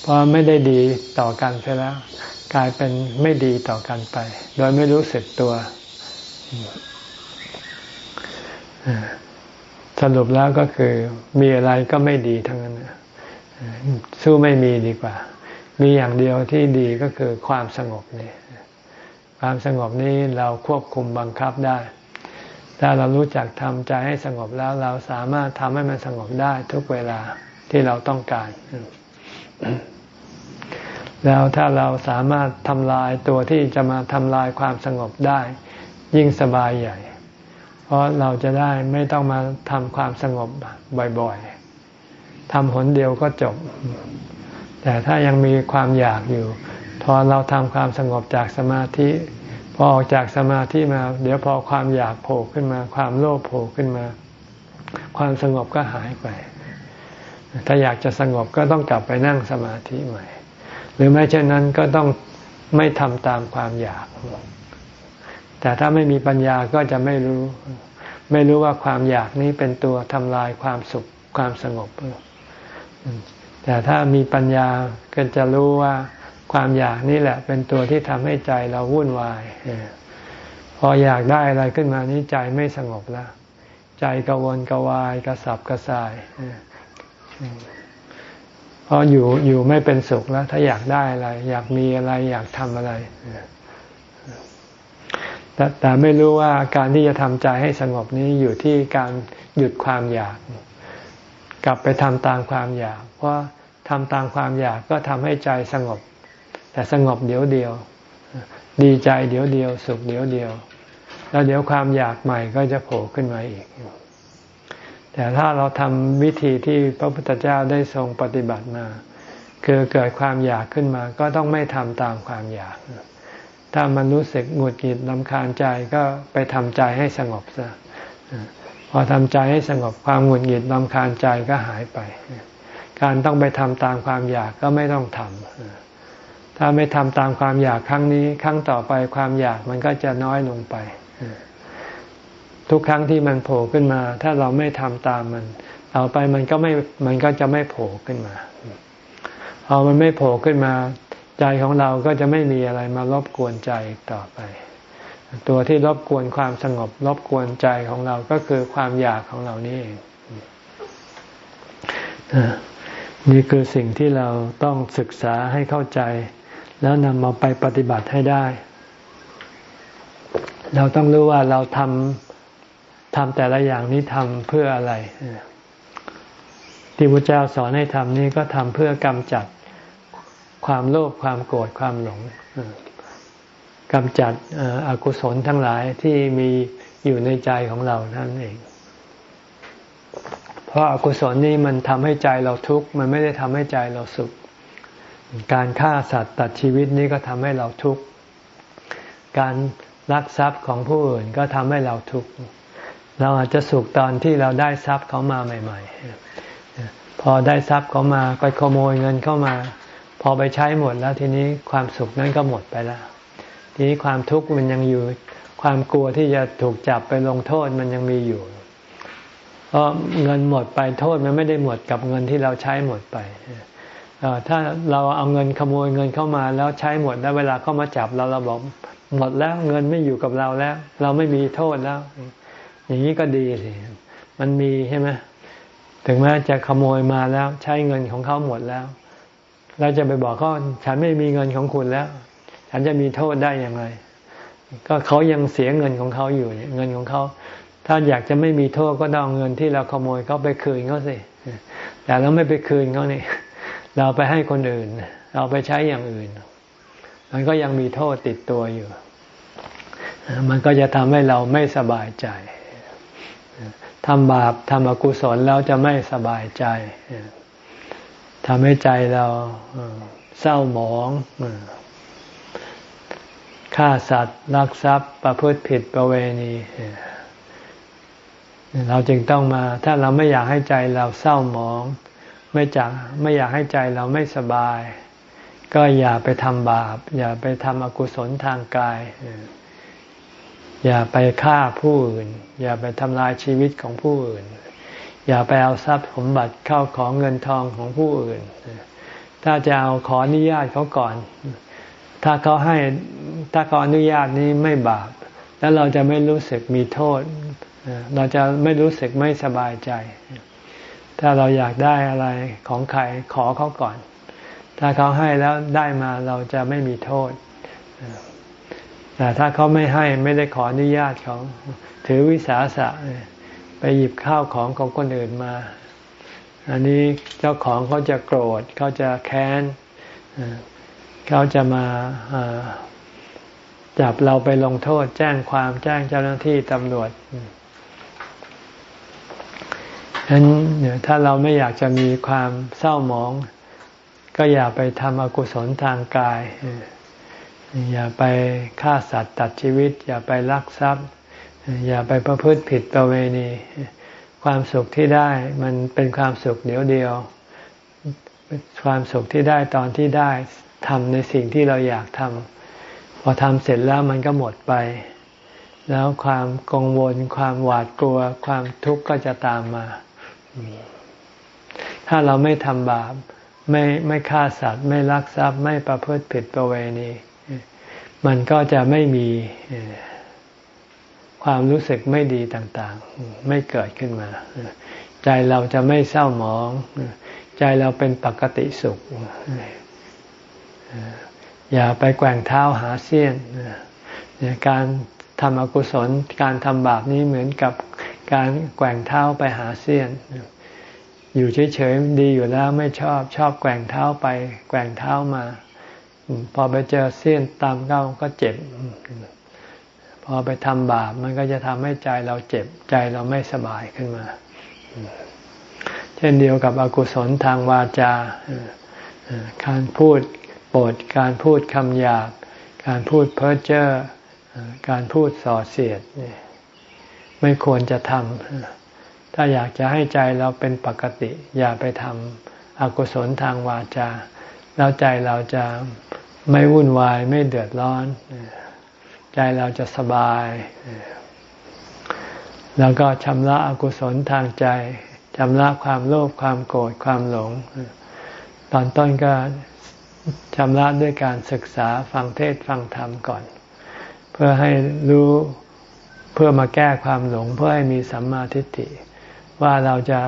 เพราะไม่ได้ดีต่อกันไปแล้ว กลายเป็นไม่ดีต่อกันไป โดยไม่รู้สึกตัว สรุปแล้วก็คือ มีอะไรก็ไม่ดีทั้งนั้นสู้ไม่มีดีกว่า มีอย่างเดียวที่ดีก็คือความสงบนี่ความสงบนี้เราควบคุมบังคับได้ ถ้าเรารู้จักทำใจให้สงบแล้วเราสามารถทำให้มันสงบได้ทุกเวลาที่เราต้องการ แล้วถ้าเราสามารถทำลายตัวที่จะมาทำลายความสงบได้ ยิ่งสบายใหญ่ เพราะเราจะได้ไม่ต้องมาทำความสงบบ่อยๆทำหนเดียวก็จบ แต่ถ้ายังมีความอยากอยู่ พอเราทำความสงบจากสมาธิพอออกจากสมาธิมา เดี๋ยวพอความอยากโผล่ขึ้นมา ความโลภโผล่ขึ้นมา ความสงบก็หายไป ถ้าอยากจะสงบก็ต้องกลับไปนั่งสมาธิใหม่ หรือไม่เช่นนั้นก็ต้องไม่ทำตามความอยาก แต่ถ้าไม่มีปัญญาก็จะไม่รู้ ไม่รู้ว่าความอยากนี้เป็นตัวทำลายความสุขความสงบ แต่ถ้ามีปัญญาก็จะรู้ว่าความอยากนี่แหละ เป็นตัวที่ทำให้ใจเราวุ่นวาย พออยากได้อะไรขึ้นมานี้ใจไม่สงบแล้ว ใจกวนกวายกระสับกระส่าย เพราะอยู่อยู่ไม่เป็นสุขแล้ว ถ้าอยากได้อะไร อยากมีอะไร อยากทำอะไรแต่แต่ไม่รู้ว่าการที่จะทำใจให้สงบนี้อยู่ที่การหยุดความอยาก กลับไปทำตามความอยาก เพราะทำตามความอยากก็ทำให้ใจสงบ แต่สงบเดี๋ยวเดียว ดีใจเดี๋ยวเดียว สุขเดี๋ยวเดียว แล้วเดี๋ยวความอยากใหม่ก็จะโผล่ขึ้นมาอีก แต่ถ้าเราทำวิธีที่พระพุทธเจ้าได้ทรงปฏิบัติมา คือเกิดความอยากขึ้นมา ก็ต้องไม่ทำตามความอยาก ถ้ามันรู้สึกหงุดหงิดลำคาญใจก็ไปทำใจให้สงบซะพอทำใจให้สงบความหงุดหงิดลำคาญใจก็หายไป การต้องไปทำตามความอยากก็ไม่ต้องทำถ้าไม่ทำตามความอยากครั้งนี้ ครั้งต่อไปความอยากมันก็จะน้อยลงไป ทุกครั้งที่มันโผล่ขึ้นมา ถ้าเราไม่ทำตามมันต่อไปมันก็ไม่มันก็จะไม่โผล่ขึ้นมาพอมันไม่โผล่ขึ้นมา ใจของเราก็จะไม่มีอะไรมารบกวนใจต่อไป ตัวที่รบกวนความสงบ รบกวนใจของเราก็คือความอยากของเรานี่เองนี่คือสิ่งที่เราต้องศึกษาให้เข้าใจ แล้วนำมาไปปฏิบัติให้ได้ เราต้องรู้ว่าเราทำ ทำแต่ละอย่างนี้ทำเพื่ออะไร ที่พระเจ้าสอนให้ทำนี่ก็ทำเพื่อกำจัดความโลภความโกรธความหลงกำจัดอกุศลทั้งหลายที่มีอยู่ในใจของเรานั่นเอง เพราะอากุศลนี้มันทำให้ใจเราทุกข์มันไม่ได้ทำให้ใจเราสุข การฆ่าสัตว์ตัดชีวิตนี้ก็ทำให้เราทุกข์ การลักทรัพย์ของผู้อื่นก็ทำให้เราทุกข์ เราอาจจะสุขตอนที่เราได้ทรัพย์เขามาใหม่ ๆ พอได้ทรัพย์เขามาไปขโมยเงินเข้ามา พอไปใช้หมดแล้วทีนี้ความสุขนั้นก็หมดไปแล้ว ทีนี้ความทุกข์มันยังอยู่ ความกลัวที่จะถูกจับไปลงโทษมันยังมีอยู่เพราะเงินหมดไปโทษมันไม่ได้หมดกับเงินที่เราใช้หมดไปถ้าเราเอาเงินขโมยเงินเข้ามาแล้วใช้หมดแล้วเวลาเข้ามาจับเราเราบอกหมดแล้วเงินไม่อยู่กับเราแล้ว เราไม่มีโทษแล้ว อย่างนี้ก็ดีสิมันมีใช่ไหมถึงแม้จะขโมยมาแล้วใช้เงินของเขาหมดแล้ว เราจะไปบอกเขาฉันไม่มีเงินของคุณแล้ว ฉันจะมีโทษได้อย่างไร ก็เขายังเสียเงินของเขาอยู่เงินของเขา ถ้าอยากจะไม่มีโทษก็ต้องเงินที่เราขโมยเขาไปคืนเขาสิแต่เราไม่ไปคืนเขาเนี่ยเราไปให้คนอื่น เราไปใช้อย่างอื่น มันก็ยังมีโทษติดตัวอยู่ มันก็จะทำให้เราไม่สบายใจ ทำบาปทำอกุศลแล้วจะไม่สบายใจทำให้ใจเราเศร้าหมองฆ่าสัตว์ลักทรัพย์ ประพฤติผิดประเวณีเราจึงต้องมา ถ้าเราไม่อยากให้ใจเราเศร้าหมอง ไม่จากไม่อยากให้ใจเราไม่สบาย ก็อย่าไปทำบาป อย่าไปทำอกุศลทางกาย อย่าไปฆ่าผู้อื่น อย่าไปทำลายชีวิตของผู้อื่น อย่าไปเอาทรัพย์สมบัติเข้าของเงินทองของผู้อื่น ถ้าจะเอาขออนุญาตเขาก่อน ถ้าเขาให้ถ้าเขาอนุญาตนี้ไม่บาป แล้วเราจะไม่รู้สึกมีโทษ เราจะไม่รู้สึกไม่สบายใจ ถ้าเราอยากได้อะไรของใครขอเขาก่อน ถ้าเขาให้แล้วได้มาเราจะไม่มีโทษ แต่ถ้าเขาไม่ให้ไม่ได้ขออนุญาตเขาถือวิสาสะไปหยิบข้าวของของคนอื่นมา อันนี้เจ้าของเขาจะโกรธเขาจะแค้นเขาจะมาจับเราไปลงโทษแจ้งความแจ้งเจ้าหน้าที่ตำรวจฉะนั้นถ้าเราไม่อยากจะมีความเศร้าหมอง ก็อย่าไปทำอกุศลทางกาย อย่าไปฆ่าสัตว์ตัดชีวิต อย่าไปลักทรัพย์ อย่าไปประพฤติผิดประเวณี ความสุขที่ได้มันเป็นความสุขเดียวเดียว ความสุขที่ได้ตอนที่ได้ทำในสิ่งที่เราอยากทำพอทำเสร็จแล้วมันก็หมดไป แล้วความกังวล ความหวาดกลัว ความทุกข์ก็จะตามมา ถ้าเราไม่ทำบาปไม่ไม่ฆ่าสัตว์ ไม่ลักทรัพย์ ไม่ประพฤติผิดประเวณี มันก็จะไม่มีความรู้สึกไม่ดีต่างๆ ไม่เกิดขึ้นมา ใจเราจะไม่เศร้าหมอง ใจเราเป็นปกติสุข อย่าไปแกว่งเท้าหาเสี้ยนการทำอกุศลการทำบาปนี้เหมือนกับการแกว่งเท้าไปหาเสี้ยน อยู่เฉยๆดีอยู่แล้วไม่ชอบชอบแกว่งเท้าไป แกว่งเท้ามา พอไปเจอเส้นตามเก้าก็เจ็บ พอไปทำบาปมันก็จะทำให้ใจเราเจ็บใจเราไม่สบายขึ้นมา เช่นเดียวกับอกุศลทางวาจาการพูดโปรดการพูดคำหยาบ การพูดเพ้อเจ้อการพูดส่อเสียดไม่ควรจะทำถ้าอยากจะให้ใจเราเป็นปกติ อย่าไปทำอกุศลทางวาจา แล้วใจเราจะ ไม่วุ่นวายไม่เดือดร้อน ใจเราจะสบาย แล้วก็ชำระอกุศลทางใจชำระความโลภความโกรธความหลง ตอนต้นก็ชำระด้วยการศึกษาฟังเทศฟังธรรมก่อน เพื่อให้รู้เพื่อมาแก้ความหลง เพื่อให้มีสัมมาทิฏฐิว่าเราจะ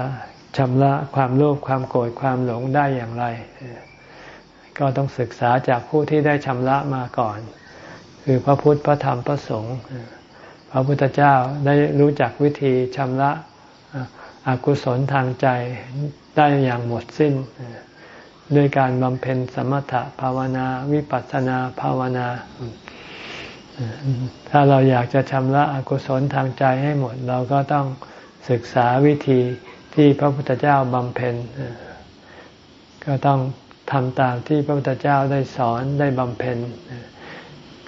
ชำระความโลภความโกรธความหลงได้อย่างไร ก็ต้องศึกษาจากผู้ที่ได้ชำระมาก่อน คือพระพุทธพระธรรมพระสงฆ์พระพุทธเจ้าได้รู้จักวิธีชำระอกุศลทางใจได้อย่างหมดสิ้น ด้วยการบำเพ็ญสมถะภาวนาวิปัสสนาภาวนา ถ้าเราอยากจะชำระอกุศลทางใจให้หมด เราก็ต้องศึกษาวิธีที่พระพุทธเจ้าบำเพ็ญก็ต้อง ทำตามที่พระพุทธเจ้าได้สอนได้บำเพ็ญ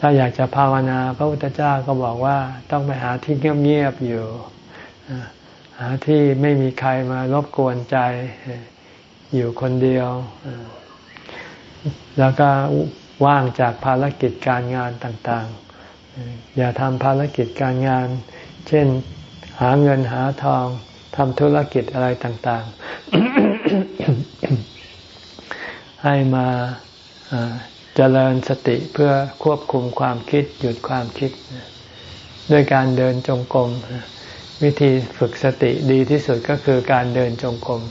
ถ้าอยากจะภาวนา พระพุทธเจ้าก็บอกว่าต้องไปหาที่เงียบๆอยู่ หาที่ไม่มีใครมารบกวนใจอยู่คนเดียว แล้วก็ว่างจากภารกิจการงานต่างๆ อย่าทำภารกิจการงาน เช่นหาเงินหาทองทำธุรกิจอะไรต่าง ๆ ให้มาเจริญสติเพื่อควบคุมความคิดหยุดความคิด ด้วยการเดินจงกรมวิธีฝึกสติดีที่สุดก็คือการเดินจงกรม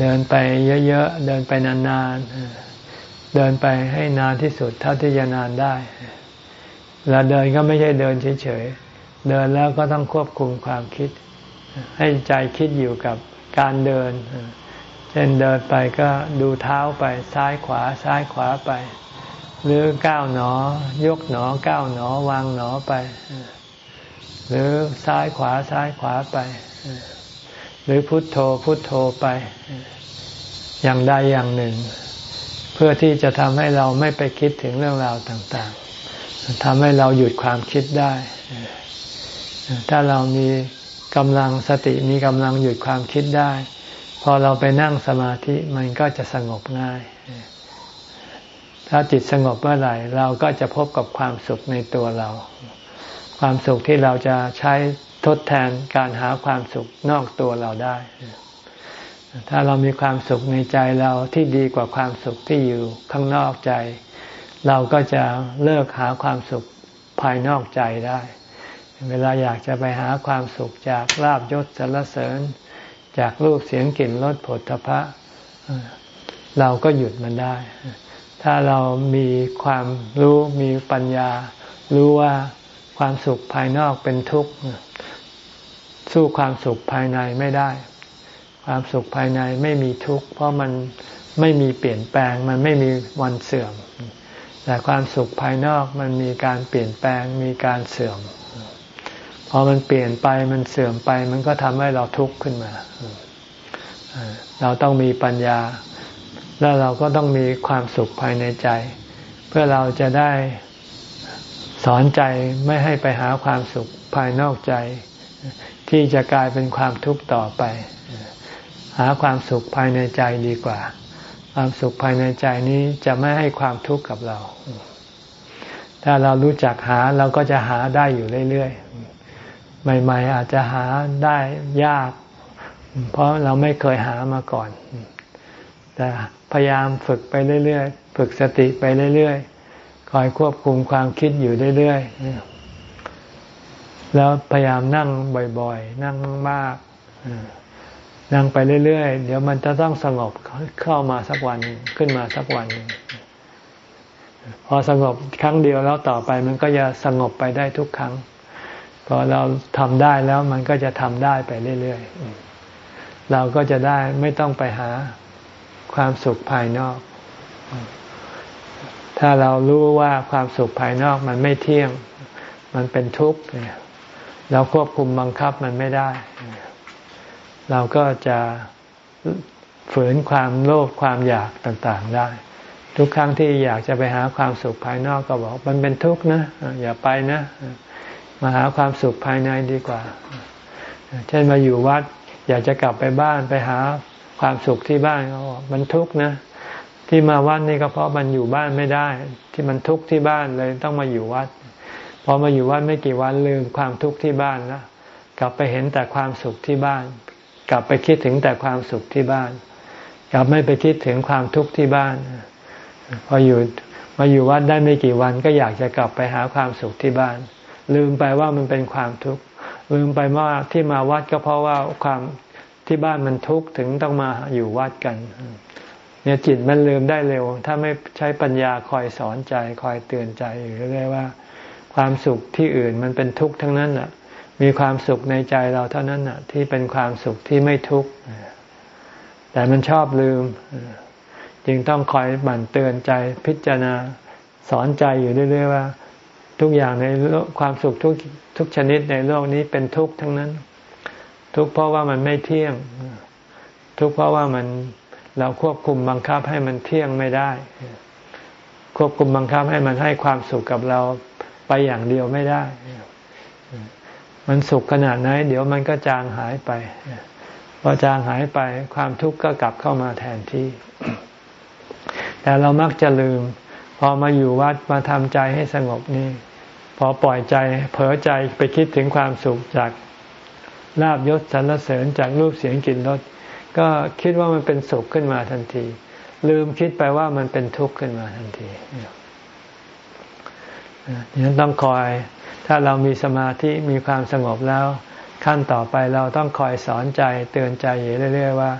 เดินไปเยอะๆ เดินไปนานๆ เดินไปให้นานที่สุดเท่าที่จะนานได้เราเดินก็ไม่ใช่เดินเฉยๆ เดินแล้วก็ต้องควบคุมความคิด ให้ใจคิดอยู่กับการเดิน เช่นเดินไปก็ดูเท้าไปซ้ายขวาซ้ายขวาไป หรือก้าวหนอ ยกหนอก้าวหนอวางหนอไป หรือซ้ายขวาซ้ายขวาไป หรือพุทโธพุทโธไป อย่างใดอย่างหนึ่ง เพื่อที่จะทำให้เราไม่ไปคิดถึงเรื่องราวต่างๆทำให้เราหยุดความคิดได้ ถ้าเรามีกำลังสติมีกำลังหยุดความคิดได้ อเราไปนั่งสมาธิมันก็จะสงบง่าย ถ้าจิตสงบเมื่อไหร่ เราก็จะพบกับความสุขในตัวเรา ความสุขที่เราจะใช้ทดแทนการหาความสุขนอกตัวเราได้ ถ้าเรามีความสุขในใจเราที่ดีกว่าความสุขที่อยู่ข้างนอกใจ เราก็จะเลิกหาความสุขภายนอกใจได้ เวลาอยากจะไปหาความสุขจากลาบยศสรรเสริญ จากรูปเสียงกลิ่นรสผลพระเราก็หยุดมันได้ ถ้าเรามีความรู้มีปัญญา รู้ว่าความสุขภายนอกเป็นทุกข์ สู้ความสุขภายในไม่ได้ ความสุขภายในไม่มีทุกข์ เพราะมันไม่มีเปลี่ยนแปลง มันไม่มีวันเสื่อม แต่ความสุขภายนอกมันมีการเปลี่ยนแปลงมีการเสื่อม พอมันเปลี่ยนไปมันเสื่อมไป มันก็ทำให้เราทุกข์ขึ้นมา เราต้องมีปัญญา แล้วเราก็ต้องมีความสุขภายในใจ เพื่อเราจะได้สอนใจไม่ให้ไปหาความสุขภายนอกใจ ที่จะกลายเป็นความทุกข์ต่อไป หาความสุขภายในใจดีกว่า ความสุขภายในใจนี้จะไม่ให้ความทุกข์กับเรา ถ้าเรารู้จักหาเราก็จะหาได้อยู่เรื่อยๆ ใหม่ ๆ อาจจะหาได้ยาก เพราะเราไม่เคยหามาก่อน แต่พยายามฝึกไปเรื่อยๆ ฝึกสติไปเรื่อยๆ คอยควบคุมความคิดอยู่เรื่อยๆ แล้วพยายามนั่งบ่อยๆ นั่งมากนั่งไปเรื่อยๆ เดี๋ยวมันจะต้องสงบเข้ามาสักวันขึ้นมาสักวันพอสงบครั้งเดียวแล้วต่อไปมันก็จะสงบไปได้ทุกครั้ง พอเราทำได้แล้วมันก็จะทำได้ไปเรื่อยๆ เราก็จะได้ไม่ต้องไปหาความสุขภายนอก ถ้าเรารู้ว่าความสุขภายนอกมันไม่เที่ยง มันเป็นทุกข์เราควบคุมบังคับมันไม่ได้ เราก็จะฝืนความโลภความอยากต่างๆได้ ทุกครั้งที่อยากจะไปหาความสุขภายนอกก็บอก มันเป็นทุกข์นะ อย่าไปนะ มาหาความสุขภายในดีกว่า เช่นมาอยู่วัด อยากจะกลับไปบ้านไปหาความสุขที่บ้านเขามันทุกข์นะ ที่มาวัดนี่ก็เพราะมันอยู่บ้านไม่ได้ ที่มันทุกข์ที่บ้านเลยต้องมาอยู่วัดพอมาอยู่วัดไม่กี่วันลืมความทุกข์ที่บ้านแล้วกลับไปเห็นแต่ความสุขที่บ้าน กลับไปคิดถึงแต่ความสุขที่บ้าน กลับไม่ไปคิดถึงความทุกข์ที่บ้าน พออยู่มาอยู่วัดได้ไม่กี่วันก็อยากจะกลับไปหาความสุขที่บ้าน ลืมไปว่ามันเป็นความทุกข์ลืมไปว่าที่มาวัดก็เพราะว่าความที่บ้านมันทุกข์ถึงต้องมาอยู่วัดกัน เนี่ยจิตมันลืมได้เร็ว ถ้าไม่ใช้ปัญญาคอยสอนใจคอยเตือนใจอยู่เรื่อยๆว่า ความสุขที่อื่นมันเป็นทุกข์ทั้งนั้นอะ มีความสุขในใจเราเท่านั้นอะ ที่เป็นความสุขที่ไม่ทุกข์แต่มันชอบลืม จึงต้องคอยบั่นเตือนใจพิจารณาสอนใจอยู่เรื่อยๆว่า ทุกอย่างในความสุขทุกทุกชนิดในโลกนี้เป็นทุกข์ทั้งนั้น ทุกข์เพราะว่ามันไม่เที่ยง ทุกข์เพราะว่ามันเราควบคุมบังคับให้มันเที่ยงไม่ได้ ควบคุมบังคับให้มันให้ความสุขกับเราไปอย่างเดียวไม่ได้ มันสุขขนาดไหน เดี๋ยวมันก็จางหายไปพอจางหายไปความทุกข์ก็กลับเข้ามาแทนที่ แต่เรามักจะลืม พอมาอยู่วัดมาทำใจให้สงบนี่ พอปล่อยใจเผลอใจไปคิดถึงความสุขจากลาบยศสรรเสริญจากรูปเสียงกลิ่นรสก็คิดว่ามันเป็นสุขขึ้นมาทันที ลืมคิดไปว่ามันเป็นทุกข์ขึ้นมาทันทียังต้องคอยถ้าเรามีสมาธิมีความสงบแล้ว ขั้นต่อไปเราต้องคอยสอนใจเตือนใจอยู่เรื่อย ๆ ว่า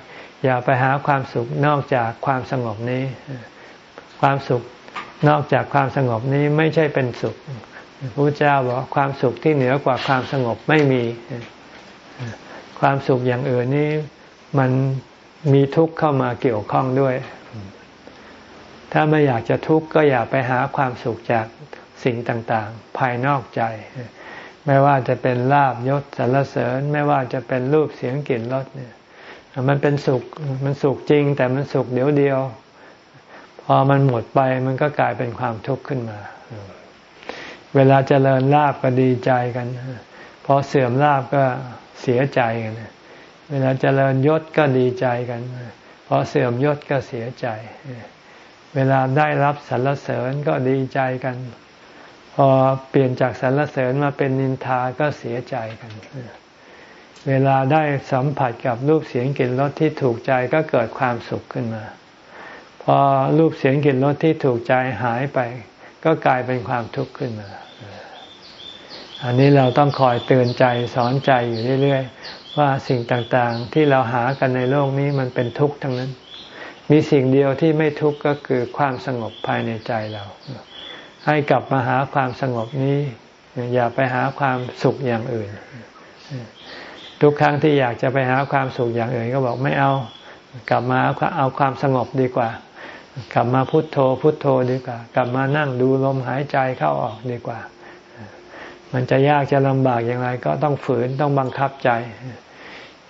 อย่าไปหาความสุขนอกจากความสงบนี้ ความสุขนอกจากความสงบนี้ไม่ใช่เป็นสุข พระเจ้าบอกความสุขที่เหนือกว่าความสงบไม่มี ความสุขอย่างอื่นนี้มันมีทุกข์เข้ามาเกี่ยวข้องด้วย ถ้าไม่อยากจะทุกข์ก็อย่าไปหาความสุขจากสิ่งต่างๆ ภายนอกใจ ไม่ว่าจะเป็นลาบยศสรรเสริญ ไม่ว่าจะเป็นรูปเสียงกลิ่นรสเนี่ย มันเป็นสุขมันสุขจริง แต่มันสุขเดียวเดียว พอมันหมดไปมันก็กลายเป็นความทุกข์ขึ้นมา เวลาเจริญลาบก็ดีใจกันพอเสื่อมลาบก็เสียใจกัน เวลาเจริญยศก็ดีใจกันพอเสื่อมยศก็เสียใจ เวลาได้รับสรรเสริญก็ดีใจกัน พอเปลี่ยนจากสรรเสริญมาเป็นนินทาก็เสียใจกัน เวลาได้สัมผัสกับรูปเสียงกลิ่นรสที่ถูกใจก็เกิดความสุขขึ้นมา พอรูปเสียงกลิ่นรสที่ถูกใจหายไป ก็กลายเป็นความทุกข์ขึ้นมา อันนี้เราต้องคอยเตือนใจสอนใจอยู่เรื่อยๆ ว่าสิ่งต่างๆที่เราหากันในโลกนี้มันเป็นทุกข์ทั้งนั้น มีสิ่งเดียวที่ไม่ทุกข์ก็คือความสงบภายในใจเรา ให้กลับมาหาความสงบนี้ อย่าไปหาความสุขอย่างอื่น ทุกครั้งที่อยากจะไปหาความสุขอย่างอื่น ก็บอกไม่เอา กลับมาเอาความสงบดีกว่า กลับมาพุโทโธ พุโทโธดีกว่า กลับมานั่งดูลมหายใจเข้าออกดีกว่า มันจะยากจะลำบากอย่างไร ก็ต้องฝืนต้องบังคับใจ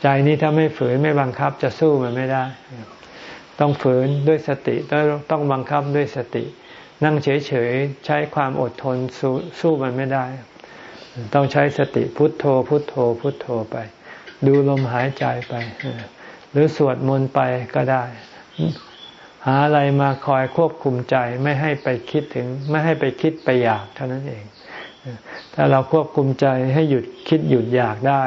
ใจนี้ถ้าไม่ฝืนไม่บังคับจะสู้มันไม่ได้ ต้องฝืนด้วยสติต้องต้องบังคับด้วยสติ นั่งเฉยๆใช้ความอดทนสู้สู้มันไม่ได้ ต้องใช้สติพุทโธ พุทโธ พุทโธไป ดูลมหายใจไป หรือสวดมนต์ไปก็ได้ หาอะไรมาคอยควบคุมใจไม่ให้ไปคิดถึง ไม่ให้ไปคิดไปอยากเท่านั้นเอง ถ้าเราควบคุมใจให้หยุดคิดหยุดอยากได้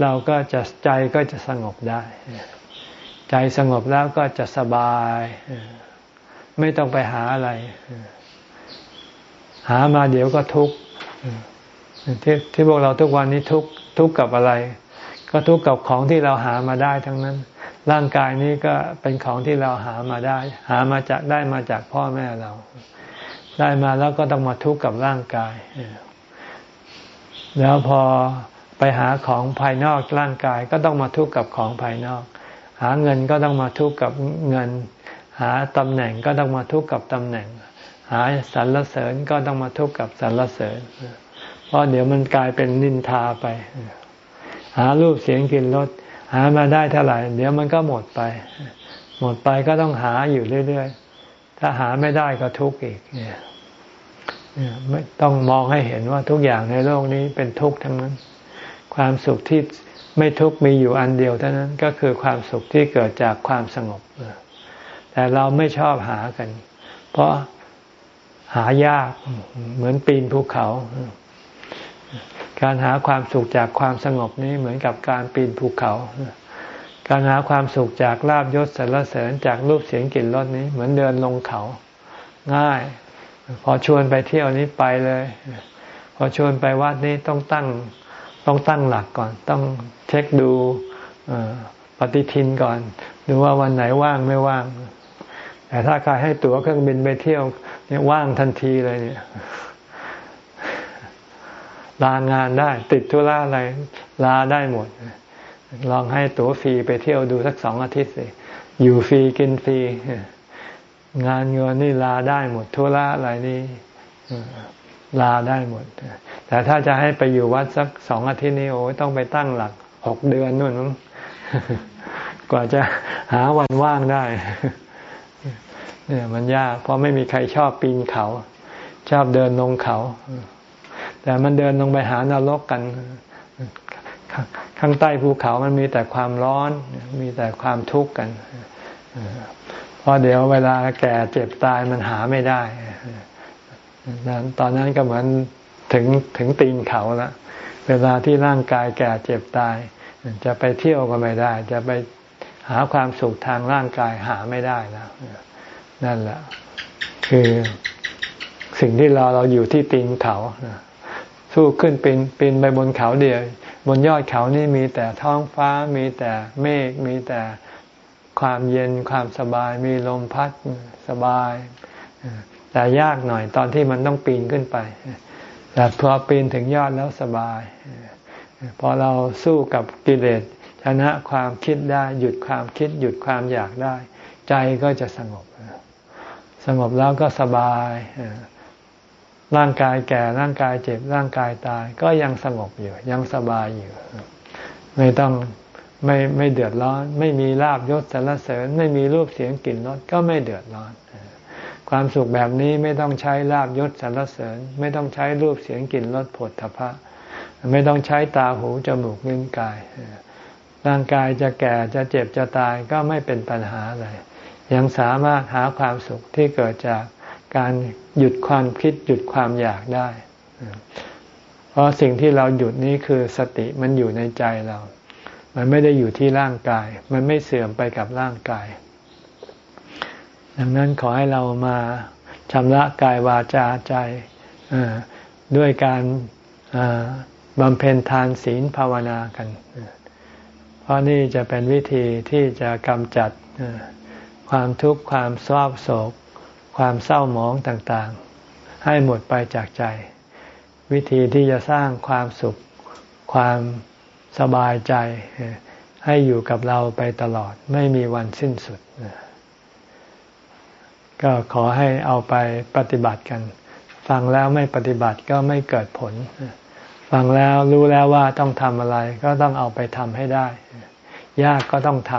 เราก็จะใจก็จะสงบได้ ใจสงบแล้วก็จะสบาย ไม่ต้องไปหาอะไร หามาเดี๋ยวก็ทุกข์ที่ที่พวกเราทุกวันนี้ทุกข์ทุกข์กับอะไร ก็ทุกข์กับของที่เราหามาได้ทั้งนั้น ร่างกายนี้ก็เป็นของที่เราหามาได้ หามาจากได้มาจากพ่อแม่เรา ได้มาแล้วก็ต้องมาทุกข์กับร่างกาย แล้วพอไปหาของภายนอกร่างกายก็ต้องมาทุกข์กับของภายนอก หาเงินก็ต้องมาทุกข์กับเงิน หาตำแหน่งก็ต้องมาทุกข์กับตำแหน่ง หาสรรเสริญก็ต้องมาทุกข์กับสรรเสริญ เพราะเดี๋ยวมันกลายเป็นนินทาไป หารูปเสียงกลิ่นรส หามาได้เท่าไหร่ เดี๋ยวมันก็หมดไป หมดไปก็ต้องหาอยู่เรื่อยๆ ถ้าหาไม่ได้ก็ทุกข์อีกเนี่ยไม่ต้องมองให้เห็นว่าทุกอย่างในโลกนี้เป็นทุกข์ทั้งนั้น ความสุขที่ไม่ทุกข์มีอยู่อันเดียวเท่านั้นก็คือความสุขที่เกิดจากความสงบ แต่เราไม่ชอบหากัน เพราะหายากเหมือนปีนภูเขา การหาความสุขจากความสงบนี้เหมือนกับการปีนภูเขา การหาความสุขจากลาบยศสรรเสริญจากรูปเสียงกลิ่นรสนี้เหมือนเดินลงเขา ง่าย พอชวนไปเที่ยวนี้ไปเลย พอชวนไปวัดนี้ต้องตั้งต้องตั้งหลักก่อน ต้องเช็คดูปฏิทินก่อน ดูว่าวันไหนว่างไม่ว่าง แต่ถ้าใครให้ตั๋วเครื่องบินไปเที่ยวเนี่ยว่างทันทีเลยเนี่ย ลางานได้ ติดธุระอะไรลาได้หมด ลองให้ตั๋วฟรีไปเที่ยวดูสักสองอาทิตย์สิอยู่ฟรีกินฟรีงานเงินนี่ลาได้หมดธุระอะไรนี่ลาได้หมด แต่ถ้าจะให้ไปอยู่วัดสักสองอาทิตย์นี้โอ้ต้องไปตั้งหลักหกเดือนนู่นกว่าจะหาวันว่างได้ เนี่ยมันยาก เพราะไม่มีใครชอบปีนเขา ชอบเดินลงเขา แต่มันเดินลงไปหานรกกัน ข้างใต้ภูเขามันมีแต่ความร้อน มีแต่ความทุกข์กันเพราะเดี๋ยวเวลาแก่เจ็บตายมันหาไม่ได้ ตอนนั้นก็เหมือนถึงถึงตีนเขาแล้วเวลาที่ร่างกายแก่เจ็บตาย จะไปเที่ยวก็ไม่ได้ จะไปหาความสุขทางร่างกายหาไม่ได้แล้วนั่นแหละ คือสิ่งที่เราเราอยู่ที่ตีนเขา สู้ขึ้นปีนปีนไปบนเขาเดียว บนยอดเขานี่มีแต่ท้องฟ้ามีแต่เมฆมีแต่ความเย็นความสบาย มีลมพัดสบาย แต่ยากหน่อยตอนที่มันต้องปีนขึ้นไป แต่พอปีนถึงยอดแล้วสบาย พอเราสู้กับกิเลสชนะความคิดได้หยุดความคิด หยุดความอยากได้ ใจก็จะสงบ สงบแล้วก็สบาย ร่างกายแก่ร่างกายเจ็บร่างกายตายก็ยังสงบอยู่ ยังสบายอยู่ ไม่ต้องไม่ไม่เดือดร้อน ไม่มีลาบยศสรรเสริญ ไม่มีรูปเสียงกลิ่นรสก็ไม่เดือดร้อน ความสุขแบบนี้ไม่ต้องใช้ลาบยศสรรเสริญ ไม่ต้องใช้รูปเสียงกลิ่นรสผลทพะ ไม่ต้องใช้ตาหูจมูกลิ้นกาย ร่างกายจะแก่จะเจ็บจะตายก็ไม่เป็นปัญหาอะไรยังสามารถหาความสุขที่เกิดจากการ หยุดความคิดหยุดความอยากได้ เพราะสิ่งที่เราหยุดนี้คือสติมันอยู่ในใจเรา มันไม่ได้อยู่ที่ร่างกาย มันไม่เสื่อมไปกับร่างกาย ดังนั้นขอให้เรามาชำระกายวาจาใจด้วยการบำเพ็ญทานศีลภาวนากัน เพราะนี่จะเป็นวิธีที่จะกำจัดความทุกข์ความเศร้าโศก ความเศร้าหมองต่างๆ ให้หมดไปจากใจ วิธีที่จะสร้างความสุข ความสบายใจ ให้อยู่กับเราไปตลอดไม่มีวันสิ้นสุด ก็ขอให้เอาไปปฏิบัติกัน ฟังแล้วไม่ปฏิบัติก็ไม่เกิดผล ฟังแล้วรู้แล้วว่าต้องทำอะไรก็ต้องเอาไปทำให้ได้ ยากก็ต้องท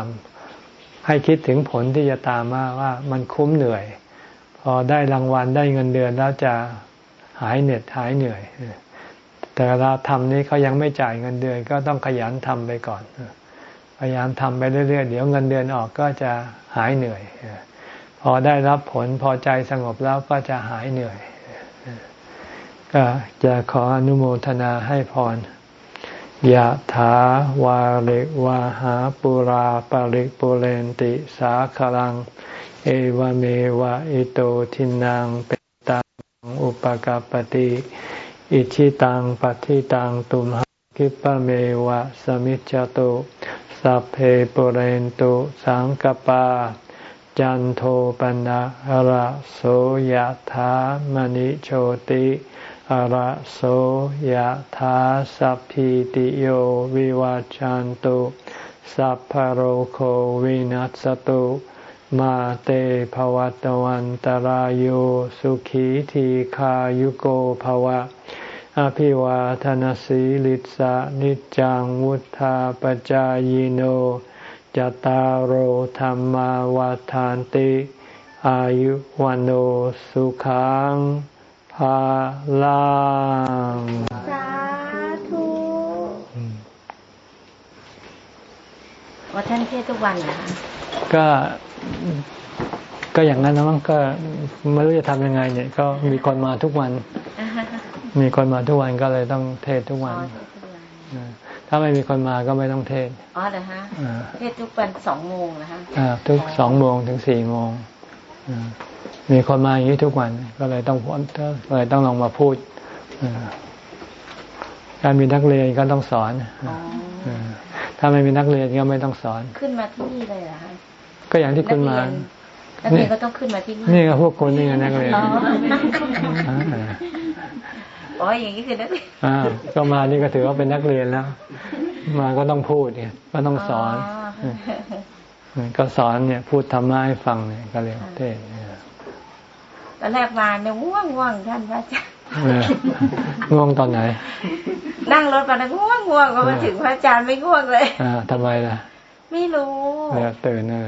ำให้คิดถึงผลที่จะตามมาว่ามันคุ้มเหนื่อย อได้รางวัลได้เงินเดือนแล้วจะหายเหน็ดหายเหนื่อย แต่เราทำนี้เขายังไม่จ่ายเงินเดือนก็ต้องขยันทำไปก่อน พยายามทำไปเรื่อยๆ เดี๋ยวเงินเดือนออกก็จะหายเหนื่อย พอได้รับผลพอใจสงบแล้วก็จะหายเหนื่อย ก็จะขออนุโมทนาให้พรยะถาวาริวาหาปุราปาริปุเรนติสาคลัง เอวเมวะอิโตทินังเปตังอุปกาปติอิชิตังปฏิตังตุมหคิปะเมวะสมิจจตุสัพเพปเรนตุสังกปา จันโทปนะหระโสยะถามณิโชติอระโสยธาสัพพิติโยวิวาจันตุสัพพโรโควินัสตุ มาเตภวัตวันตารโยสุขีทีขายุโกภวะ อภิวาทนสีลิสะนิจังวุธาปจายโนจตารโหธรรมวาทานติ อายุวันโอสุขังภาลังสาธุว่าท่านเทศทุกวันนะคะ ก็ก็อย่างนั้นนะมั้งก็ไม่รู้จะทำยังไง เนี่ย ก็มีคนมาทุกวัน มีคนมาทุกวันก็เลยต้องเทศทุกอ๋วัอนเทศทุกวันอ่าถ้าไม่มีคนมาก็ไม่ต้องเทศอ๋อเหรอฮะอ่าเทศทุกวันสองโมงนะคะอ่าทุกสองโมงถึงสี่โมงอ่ามีคนมาอย่างนี้ทุกวัน ก็เลยต้องก็เลยต้องลองมาพูดอ่า การมีนักเรียนก็ต้องสอนอ๋ออ่าถ้าไม่มีนักเรียนก็ไม่ต้องสอน ขึ้นมาที่นี่เลยเหรอคะก็อย่างที่คุณมานักเรียนก็ต้องขึ้นมาที่นี่นี่ก็พวกคนนี่ไงนักเรียนอ๋ออ่าอ๋ออย่างนี้คือนักเรียนอ่าก็มานี่ก็ถือว่าเป็นนักเรียนแล้ว มาก็ต้องพูดเนี่ยก็ต้องสอนก็สอนเนี่ย พูดธรรมะให้ฟังเนี่ยก็เรียกว่าเทศน์เนี่ยตอนแรกมาเนี่ยง่วงง่วงท่านพระอาจารย์เออ ง่วงตอนไหน นั่งรถมาแล้วง่วงง่วงก็มาถึงพระอาจารย์ไม่ง่วงเลยอ่าทำไมล่ะ ไม่รู้เนี่ยตื่นเลย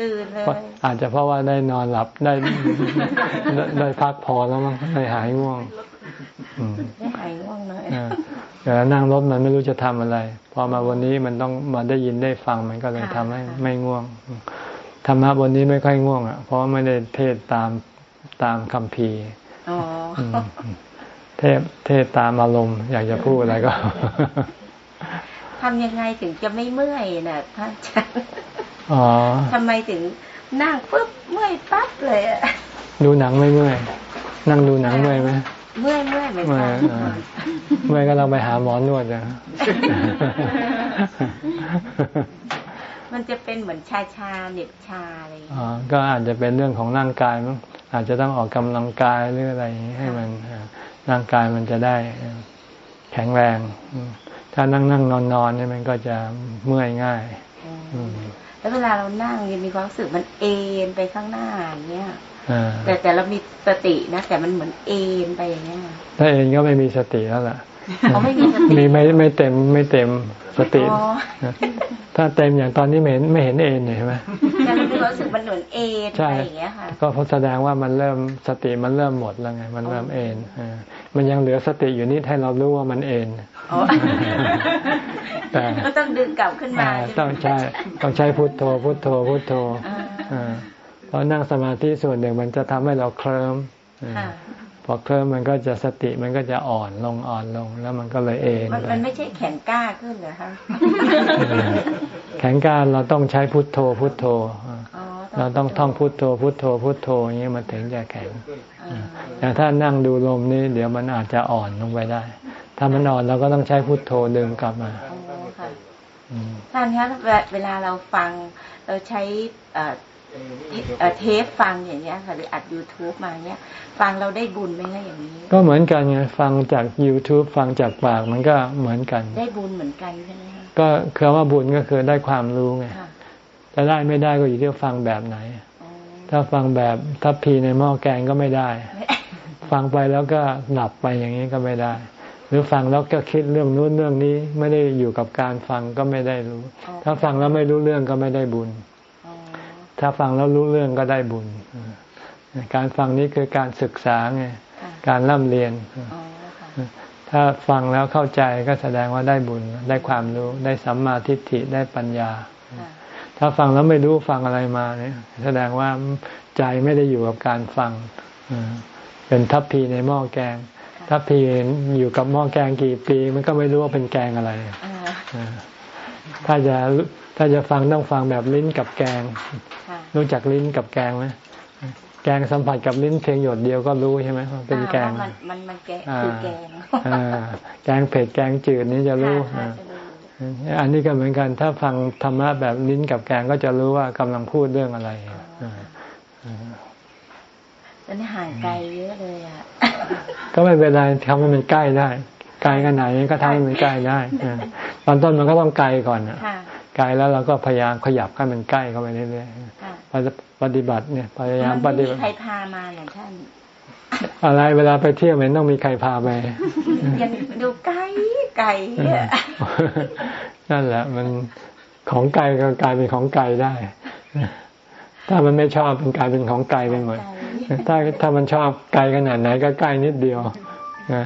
ตื่นเลย อาจจะเพราะว่าได้นอนหลับได้ได้ได้พักพอแล้วมั้งได้หายง่วงอืมได้หายง่วงเลยเออแต่นั่งรถมันไม่รู้จะทำอะไร พอมาวันนี้มันต้องมาได้ยินได้ฟังมันก็เลยทำให้ไม่ง่วงธรรมะวันนี้ไม่ค่อยง่วงอะเพราะว่าไม่ได้เทศตามตามคำพีร์อ๋ออม เทศเทศตามอารมณ์อยากจะพูดอะไรก็ทำยังไงถึงจะไม่เมื่อยน่ะพระอาจารย์อ๋อทำไมถึงนั่งปุ๊บเมื่อยปั๊บเลยอะดูหนังไม่เมื่อย นั่งดูหนังเมื่อยไหมเมื่อยเมื่อยเหมือนเมื่อกัยนอ่าเมื่อยก็เราไปหาหมอนวดนะ มันจะเป็นเหมือนชาชาๆเหน็บชาอะไรอย่างอ๋อเงี้ยก็อาจจะเป็นเรื่องของร่างกายมั้งอาจจะต้องออกกำลังกายหรืออะไรอย่างนี้ให้มันอ่าร่างกายมันจะได้แข็งแรงอืมถ้านั่งนั่งนอนนอนเนี่ยมันก็จะเมื่อยง่ายอืมแล้วเวลาเรานั่งยังมีความรู้สึกมันเอ็นไปข้างหน้าอย่างเงี้ยอ่าแต่แต่เรามีสตินะ แต่มันเหมือนเอ็นไปอย่างเงี้ยถ้าเองก็ไม่มีสติแล้วล่ะ เขาไม่มีสติมีไม่ไม่เต็มไม่เต็มสติอ๋อถ้าเต็มอย่างตอนนี้ไม่เห็นไม่เห็นเอ็นเนี่ยเห็นไหมแต่มันมีความรู้สึกมันเหมือนเอ็นใช่ไปอย่างเงี้ยค่ะก็เพราะแสดงว่ามันเริ่มสติมันเริ่มหมดแล้วไง มันเริ่มเอ็นอ่ามันยังเหลือสติอยู่นิดให้เรารู้ว่ามันเอ็นอ๋อแต่ก็ต้องดึงกลับขึ้นมาอ่าใช่ไหมต้องใช้ต้องใช้พุทโธพุทโธพุทโธอ่าอ่าเพราะนั่งสมาธิส่วนหนึ่งมันจะทำให้เราเคลิ้มอ่าค่ะ พอเคลิ้มมันก็จะสติมันก็จะอ่อนลงอ่อนลง แล้วมันก็เลยเอ็นมันไปมันไม่ใช่แข็งกล้าขึ้นเหรอคะแข็งกร้ารเราต้องใช้พุทโธพุทโธอ่าอ๋อเราต้องท่องพุทโธพุทโธพุทโธอย่างนี้มันถึงจะแข็งอ่าแต่ถ้านั่งดูลมนี่เดี๋ยวมันอาจจะอ่อนลงไปได้ ถ้ามันอ่อนเราก็ต้องใช้พุทโธดึงกลับมาอ๋อค่ะอืมท่านคะเวลาเราฟังเราใช้ เอ่อเอ่อเทปฟังอย่างเงี้ยค่ะหรืออัด youtube มาเนี้ย ฟังเราได้บุญไหมคะอย่างนี้ ก็เหมือนกันไงฟังจาก YouTube ฟังจากปากมันก็เหมือนกัน ได้บุญเหมือนกันใช่ไหมคะก็คือว่าบุญก็คือได้ความรู้ไงค่ะจะได้ไม่ได้ก็อยู่ที่ฟังแบบไหนอ๋อถ้าฟังแบบทัพพีในหม้อแกงก็ไม่ได้ ฟังไปแล้วก็หลับไปอย่างนี้ก็ไม่ได้ หรือฟังแล้วก็คิดเรื่องนู้นเรื่องนี้ ไม่ได้อยู่กับการฟังก็ไม่ได้รู้อ๋อถ้าฟังแล้วไม่รู้เรื่องก็ไม่ได้บุญอ๋อ ถ้าฟังแล้วรู้เรื่องก็ได้บุญ การฟังนี้คือการศึกษาไงการร่ำเรียน ถ้าฟังแล้วเข้าใจก็แสดงว่าได้บุญ ได้ความรู้ ได้สัมมาทิฏฐิ ได้ปัญญา ถ้าฟังแล้วไม่รู้ฟังอะไรมาเนี่ย แสดงว่าใจไม่ได้อยู่กับการฟัง เป็นทัพพีในหม้อแกง ทัพพีอยู่กับหม้อแกงกี่ปี มันก็ไม่รู้ว่าเป็นแกงอะไร ถ้าจะ ถ้าจะฟังต้องฟังแบบลิ้นกับแกงค่ะรู้จักลิ้นกับแกงไหมแกงสัมผัสกับลิ้นเพียงหยดเดียวก็รู้ใช่ไหมว่าเป็นแกงว่ามันมันมันแกงอ่าคือแกงอ่าแกงเผ็ดแกงจืดนี่จะรู้ค่ะอ่าจะรู้อันนี้ก็เหมือนกันถ้าฟังธรรมะแบบลิ้นกับแกงก็จะรู้ว่ากำลังพูดเรื่องอะไรอ่าอ่าตอนนี้ห่างไกลเยอะเลยอะก็ไม่เป็นไรทำให้มันใกล้ได้ไกลขนาดนี้ก็ทำให้มันใกล้ได้อ่าตอนต้นมันก็ต้องไกลก่อนอะค่ะ ไกลแล้วเราก็พยายามขยับให้มันใกล้เข้าไปเรื่อยค่ะๆพปฏิบัติเนี่ยพยายามปฏิบัติใครพามาอย่างท่านอะไรเวลาไปเที่ยวมันต้องมีใครพาไปยังดูไกลไกลนั่นแหละ มันของไกลก็กลายเป็นของไกลได้ ถ้ามันไม่ชอบเป็นกลายเป็นของไกลไปหมดถ้าถ้ามันชอบไกลขนาดไหนก็ใกล้นิดเดียวนะ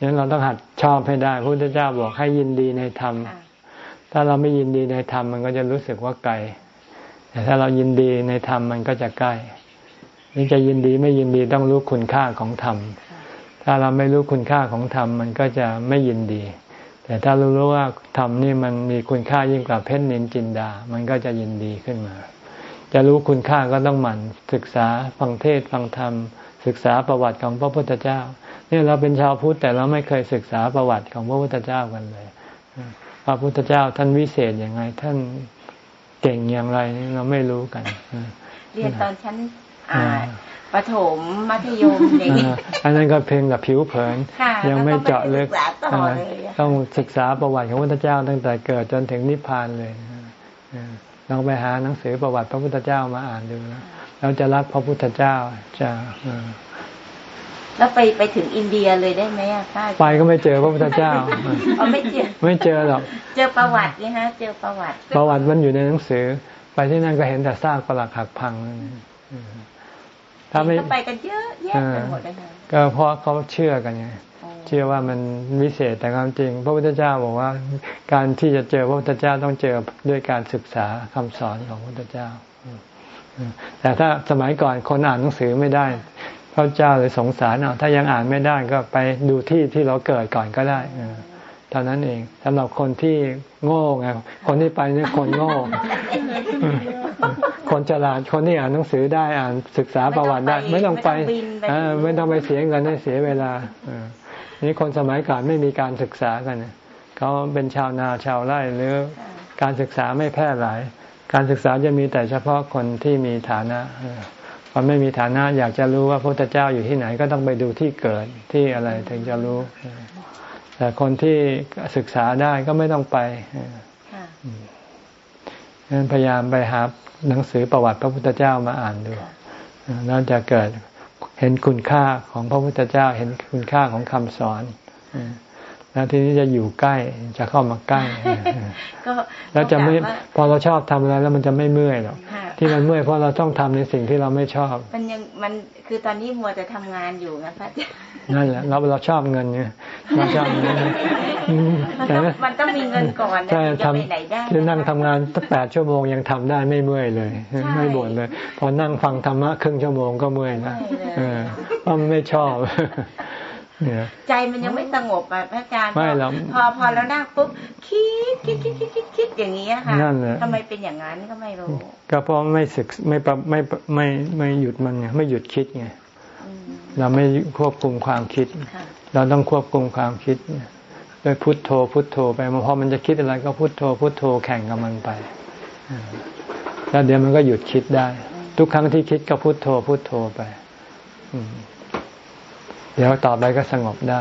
งั้นเราต้องหัดชอบให้ได้พระพุทธเจ้าบอกให้ยินดีในธรรม ถ้าเราไม่ยินดีในธรรมมันก็จะรู้สึกว่าไกล แต่ถ้าเรายินดีในธรรมมันก็จะใกล้นี่จะยินดีไม่ยินดีต้องรู้คุณค่าของธรรม ถ้าเราไม่รู้คุณค่าของธรรมมันก็จะไม่ยินดี แต่ถ้ารู้รู้ว่าธรรมนี่มันมีคุณค่ายิ่งกว่าเพชรนินจินดา มันก็จะยินดีขึ้นมา จะรู้คุณค่าก็ต้องหมั่นศึกษาฟังเทศฟังธรรม ศึกษาประวัติของพระพุทธเจ้า นี่เราเป็นชาวพุทธแต่เราไม่เคยศึกษาประวัติของพระพุทธเจ้ากันเลย พระพุทธเจ้าท่านวิเศษอย่างไรท่านเก่งอย่างไรเราไม่รู้กันเรียนตอนชั้นอ่าประถมมัธยมอย่างนี้อันนั้นก็เพียงกับผิวเผิน ยังไม่เจาะลึกต้องศึกษาประวัติของพระพุทธเจ้า ตั้งแต่เกิดจนถึงนิพพานเลยลองไปหาหนังสือประวัติพระพุทธเจ้ามาอ่านดูนะเราจะรักพระพุทธเจ้าจะ แล้วไปไปถึงอินเดียเลยได้ไหมอะป้าไปก็ไม่เจอพระพุทธเจ้าอ๋อไม่เจอไม่เจอหรอกเจอประวัตินี่ฮะเจอประวัติ ประวัติมันอยู่ในหนังสือ ไปที่นั่นก็เห็นแต่ซากปรักหักพังถ้าไม่ไปกันเยอะแยะไปหมดเลยค่ะก็เพราะเขาเชื่อกันไงเชื่อว่ามันวิเศษแต่ความจริง พระพุทธเจ้าบอกว่า การที่จะเจอพระพุทธเจ้าต้องเจอด้วยการศึกษาคำสอนของพระพุทธเจ้าแต่ถ้าสมัยก่อนคนอ่านหนังสือไม่ได้ พระเจ้าเลยสงสารเอาถ้ายังอ่านไม่ได้ก็ไปดูที่ที่เราเกิดก่อนก็ได้เท่านั้นเองสำหรับคนที่โง่ไงคนที่ไปนี่คนโง่ คนฉลาดคนที่อ่านหนังสือได้อ่านศึกษาประวัติได้ ไม่ต้องไปไม่ต้องไปเสียเงินให้เสียเวลานี่คนสมัยก่อนไม่มีการศึกษากันเขาเป็นชาวนาชาวไร่หรือการศึกษาไม่แพร่หลาย การศึกษาจะมีแต่เฉพาะคนที่มีฐานะ พอไม่มีฐานะอยากจะรู้ว่าพระพุทธเจ้าอยู่ที่ไหนก็ต้องไปดูที่เกิดที่อะไรถึงจะรู้ แต่คนที่ศึกษาได้ก็ไม่ต้องไปงั้นพยายามไปหาหนังสือประวัติพระพุทธเจ้ามาอ่านดูแล้วจะเกิดเห็นคุณค่าของพระพุทธเจ้า เห็นคุณค่าของคำสอน แล้วทีนี้จะอยู่ใกล้จะเข้ามาใกล้แล้วจะไม่พอเราชอบทำอะไรแล้วมันจะไม่เมื่อยหรอกที่มันเมื่อยเพราะเราต้องทำในสิ่งที่เราไม่ชอบ มันยังมันคือตอนนี้มัวแต่ทำงานอยู่นะพระอาจารย์นั่นแหละเราเราชอบเงินไงเราชอบเงินแต่มันต้องมีเงินก่อนใช่ทำที่นั่งทำงานตั้งแปดชั่วโมงยังทำได้ไม่เมื่อยเลย ไม่บ่นเลย พอนั่งฟังธรรมะครึ่งชั่วโมงก็เมื่อยนะเพราะมันไม่ชอบ ใจมันยังไม่สงบอะพระอาจารย์ไม่หรอกพอพอแล้วนั่งปุ๊บคิดคิดคิดคิดคิดคิดอย่างนี้ค่ะนั่นแหละทำไมเป็นอย่างนั้นก็ไม่รู้ ก็เพราะไม่ศึกไม่ปรับไม่ไม่ไม่หยุดมันไงไม่หยุดคิดไงเราไม่ควบคุมความคิด เราต้องควบคุมความคิดโดยพุทโธ พุทโธไปพอมันจะคิดอะไรก็พุทโธ พุทโธแข่งกับมันไปแล้วเดี๋ยวมันก็หยุดคิดได้ ทุกครั้งที่คิดก็พุทโธพุทโธไป เดี๋ยวต่อไปก็สงบได้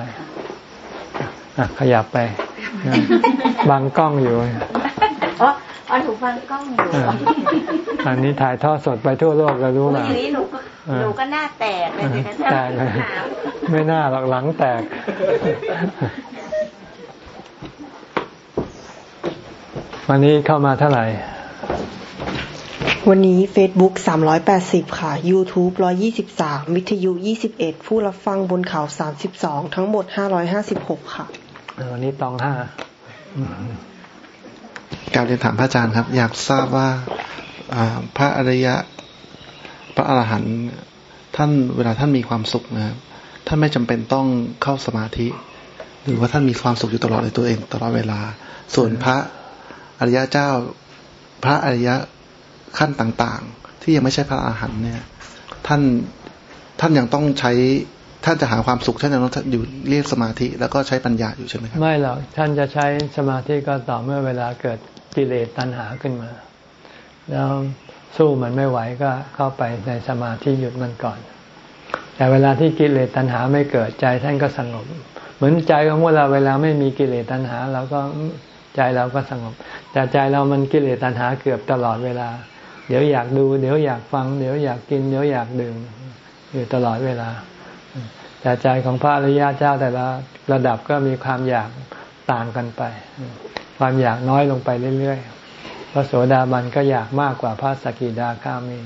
ขยับไปบังกล้องอยู่อ๋ออันถูกบังกล้องอยู่อันนี้ถ่ายทอดสดไปทั่วโลกก็รู้แล้วอย่างนี้หนูก็หนูก็หน้าแตกเลยนะแตกไม่น่าหลักหลังแตก วันนี้เข้ามาเท่าไหร่ วันนี้ Facebook 380 ค่ะ YouTube 123 วิทยุ 21 ผู้รับฟังบนเขา 32 ทั้งหมด 556 ค่ะ วันนี้ตองห้าการเรียนถามพระอาจารย์ครับ อยากทราบว่าพระอริยะ พระอรหันต์ท่านเวลาท่านมีความสุขนะครับท่านไม่จำเป็นต้องเข้าสมาธิ หรือว่าท่านมีความสุขอยู่ตลอดในตัวเองตลอดเวลา ส่วนพระอริยะเจ้า พระอริยะ ขั้นต่างๆ ที่ยังไม่ใช่พระอาหารเนี่ย ท่านท่านยังต้องใช้ท่านจะหาความสุขท่านยังต้องอยู่เรียกสมาธิแล้วก็ใช้ปัญญาอยู่ใช่ไหมครับไม่หรอกท่านจะใช้สมาธิก็ต่อเมื่อเวลาเกิดกิเลสตัณหาขึ้นมา แล้วสู้มันไม่ไหวก็เข้าไปในสมาธิหยุดมันก่อน แต่เวลาที่กิเลสตัณหาไม่เกิดใจท่านก็สงบ เหมือนใจของพวกเราเวลาไม่มีกิเลสตัณหาเราก็ใจเราก็สงบ แต่ใจเรามันกิเลสตัณหาเกือบตลอดเวลา เดี๋ยวอยากดู เดี๋ยวอยากฟัง เดี๋ยวอยากกิน เดี๋ยวอยากดื่มอยู่ตลอดเวลา แต่ใจของพระอริยเจ้าแต่ละระดับก็มีความอยากต่างกันไป ความอยากน้อยลงไปเรื่อยๆ พระโสดาบันก็อยากมากกว่าพระสกิดาคามี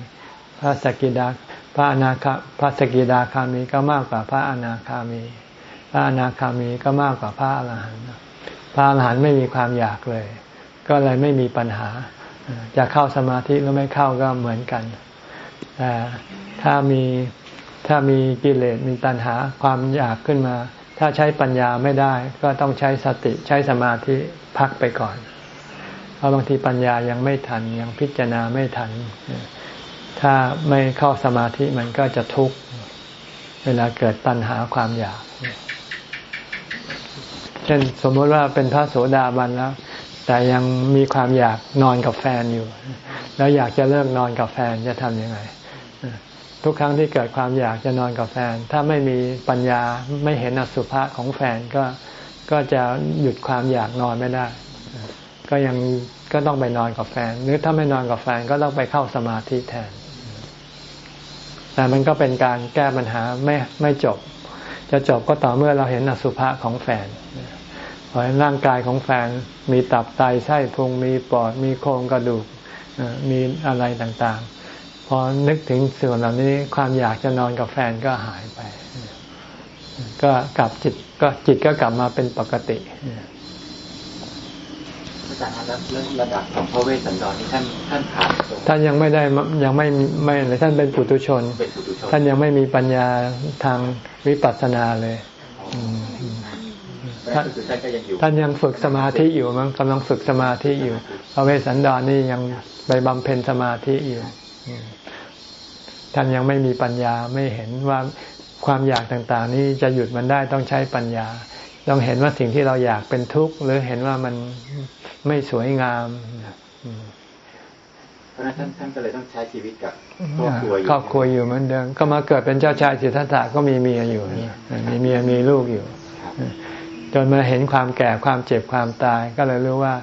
พระสกิดาพระอนาคาพระสกิดาคามีก็มากกว่าพระอนาคามี พระอนาคามีก็มากกว่าพระอรหันต์พระอรหันต์ไม่มีความอยากเลย ก็เลยไม่มีปัญหา จะเข้าสมาธิหรือไม่เข้าก็เหมือนกันแต่ถ้ามีถ้ามีกิเลสมีตัณหาความอยากขึ้นมา ถ้าใช้ปัญญาไม่ได้ ก็ต้องใช้สติใช้สมาธิพักไปก่อน เพราะบางทีปัญญายังไม่ทันยังพิจารณาไม่ทัน ถ้าไม่เข้าสมาธิมันก็จะทุกข์เวลาเกิดตัณหาความอยาก เช่นสมมติว่าเป็นพระโสดาบันแล้ว แต่ยังมีความอยากนอนกับแฟนอยู่ แล้วอยากจะเลิกนอนกับแฟนจะทำยังไง ทุกครั้งที่เกิดความอยากจะนอนกับแฟน ถ้าไม่มีปัญญาไม่เห็นอสุภะของแฟนก็ก็จะหยุดความอยากนอนไม่ได้ ก็ยังก็ต้องไปนอนกับแฟน หรือถ้าไม่นอนกับแฟนก็ต้องไปเข้าสมาธิแทน แต่มันก็เป็นการแก้ปัญหาไม่ไม่จบ จะจบก็ต่อเมื่อเราเห็นอสุภะของแฟน พอเห็นร่างกายของแฟนมีตับไตไส้พุงมีปอดมีโครงกระดูกมีอะไรต่างๆ พอนึกถึงส่วนเหล่านี้ความอยากจะนอนกับแฟนก็หายไป ก็กลับจิตก็จิตก็กลับมาเป็นปกติอาจารย์ครับเรื่องระดับของพระเวสสันดรนี่ท่านท่านผ่านท่านยังไม่ได้ยังไม่ไม่เลยท่านเป็นปุถุชน ท่านยังไม่มีปัญญาทางวิปัสสนาเลย ท่านยังฝึกสมาธิอยู่มั้งกำลังฝึกสมาธิอยู่พระเวสสันดรนี่ยังไปบำเพ็ญสมาธิอยู่ท่านยังไม่มีปัญญาไม่เห็นว่าความอยากต่าง ๆ นี้จะหยุดมันได้ต้องใช้ปัญญา ต้องเห็นว่าสิ่งที่เราอยากเป็นทุกข์หรือเห็นว่ามันไม่สวยงามเพราะนั้นท่านท่านก็เลยต้องใช้ชีวิตกับครอบครัวอยู่ครอบครัวอยู่เหมือนเดิมก็มาเกิดเป็นเจ้าชายสิทธัตถะก็มีเมียอยู่มีเมียมีลูกอยู่ จนมาเห็นความแก่ความเจ็บความตาย ก็เลยรู้ว่า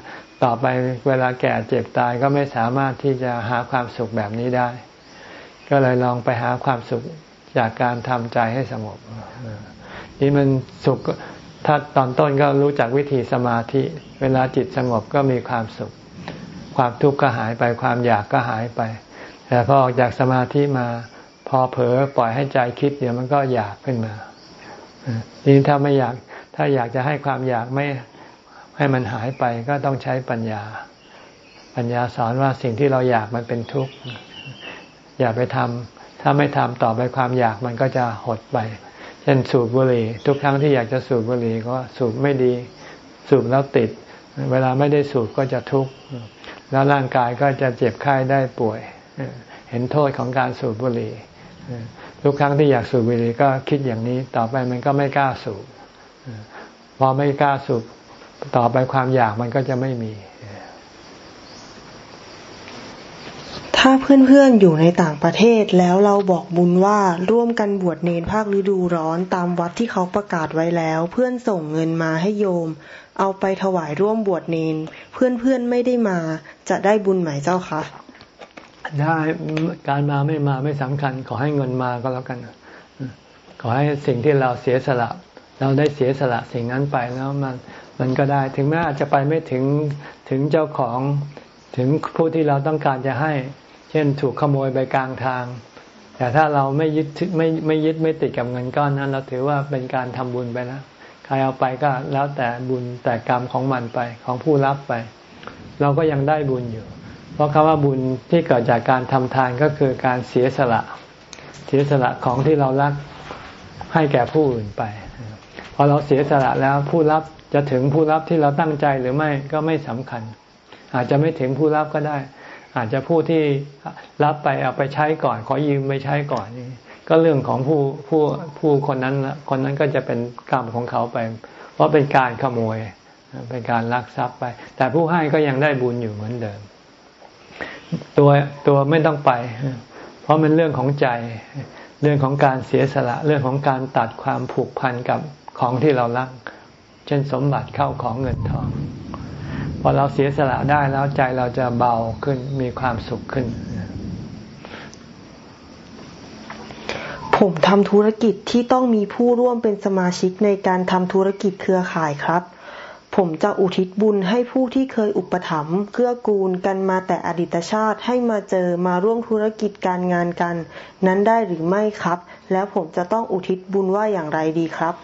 ต่อไปเวลาแก่เจ็บตายก็ไม่สามารถที่จะหาความสุขแบบนี้ได้ ก็เลยลองไปหาความสุขจากการทำใจให้สงบนี่มันสุขถ้าตอนต้นก็รู้จักวิธีสมาธิ เวลาจิตสงบก็มีความสุข ความทุกข์ก็หายไปความอยากก็หายไป แต่พอออกจากสมาธิมาพอเผลอปล่อยให้ใจคิดเดี๋ยวมันก็อยากขึ้นมาทีนี่ถ้าไม่อยาก ถ้าอยากจะให้ความอยากไม่ให้มันหายไปก็ต้องใช้ปัญญา ปัญญาสอนว่าสิ่งที่เราอยากมันเป็นทุกข์ อย่าไปทำถ้าไม่ทำต่อไปความอยากมันก็จะหดไป เช่นสูบบุหรี่ ทุกครั้งที่อยากจะสูบบุหรี่ก็สูบไม่ดี สูบแล้วติด เวลาไม่ได้สูบก็จะทุกข์ แล้วร่างกายก็จะเจ็บไข้ได้ป่วย เห็นโทษของการสูบบุหรี่ ทุกครั้งที่อยากสูบบุหรี่ก็คิดอย่างนี้ ต่อไปมันก็ไม่กล้าสูบ พอไม่กล้าสูบต่อไปความอยากมันก็จะไม่มี ถ้าเพื่อนๆอยู่ในต่างประเทศแล้วเราบอกบุญว่าร่วมกันบวชเนนภาคฤดูร้อนตามวัดที่เขาประกาศไว้แล้ว เพื่อนส่งเงินมาให้โยม เอาไปถวายร่วมบวชเนนเพื่อนๆไม่ได้มาจะได้บุญไหมเจ้าคะได้การมาไม่มาไม่สำคัญ ขอให้เงินมาก็แล้วกัน ขอให้สิ่งที่เราเสียสละ เราได้เสียสละสิ่งนั้นไปแล้วมันมันก็ได้ ถึงแม้อาจจะไปไม่ถึงถึงเจ้าของถึงผู้ที่เราต้องการจะให้ เช่นถูกขโมยไปกลางทาง แต่ถ้าเราไม่ยึดไม่ไม่ยึดไม่ติดกับเงินก้อนนั้น เราถือว่าเป็นการทำบุญไปแล้วใครเอาไปก็แล้วแต่บุญแต่กรรมของมันไปของผู้รับไป เราก็ยังได้บุญอยู่ เพราะคำว่าบุญที่เกิดจากการทำทานก็คือการเสียสละ เสียสละของที่เรารักให้แก่ผู้อื่นไป พอเราเสียสละแล้วผู้รับจะถึงผู้รับที่เราตั้งใจหรือไม่ก็ไม่สำคัญ อาจจะไม่ถึงผู้รับก็ได้ อาจจะผู้ที่รับไปเอาไปใช้ก่อน ขอยืมไปใช้ก่อนนี่ก็เรื่องของผู้ผู้ผู้คนนั้นคนนั้นก็จะเป็นกรรมของเขาไป เพราะเป็นการขโมยเป็นการลักทรัพย์ไป แต่ผู้ให้ก็ยังได้บุญอยู่เหมือนเดิม ตัวตัวไม่ต้องไป เพราะมันเรื่องของใจ เรื่องของการเสียสละ เรื่องของการตัดความผูกพันกับ ของที่เรารัก เช่นสมบัติเข้าของเงินทองพอเราเสียสละได้แล้วใจเราจะเบาขึ้นมีความสุขขึ้น ผมทำธุรกิจที่ต้องมีผู้ร่วมเป็นสมาชิกในการทำธุรกิจเครือข่ายครับ ผมจะอุทิศบุญให้ผู้ที่เคยอุปถัมภ์เกื้อกูลกันมาแต่อดีตชาติให้มาเจอมาร่วมธุรกิจการงานกัน นั้นได้หรือไม่ครับ แล้วผมจะต้องอุทิศบุญว่าอย่างไรดีครับ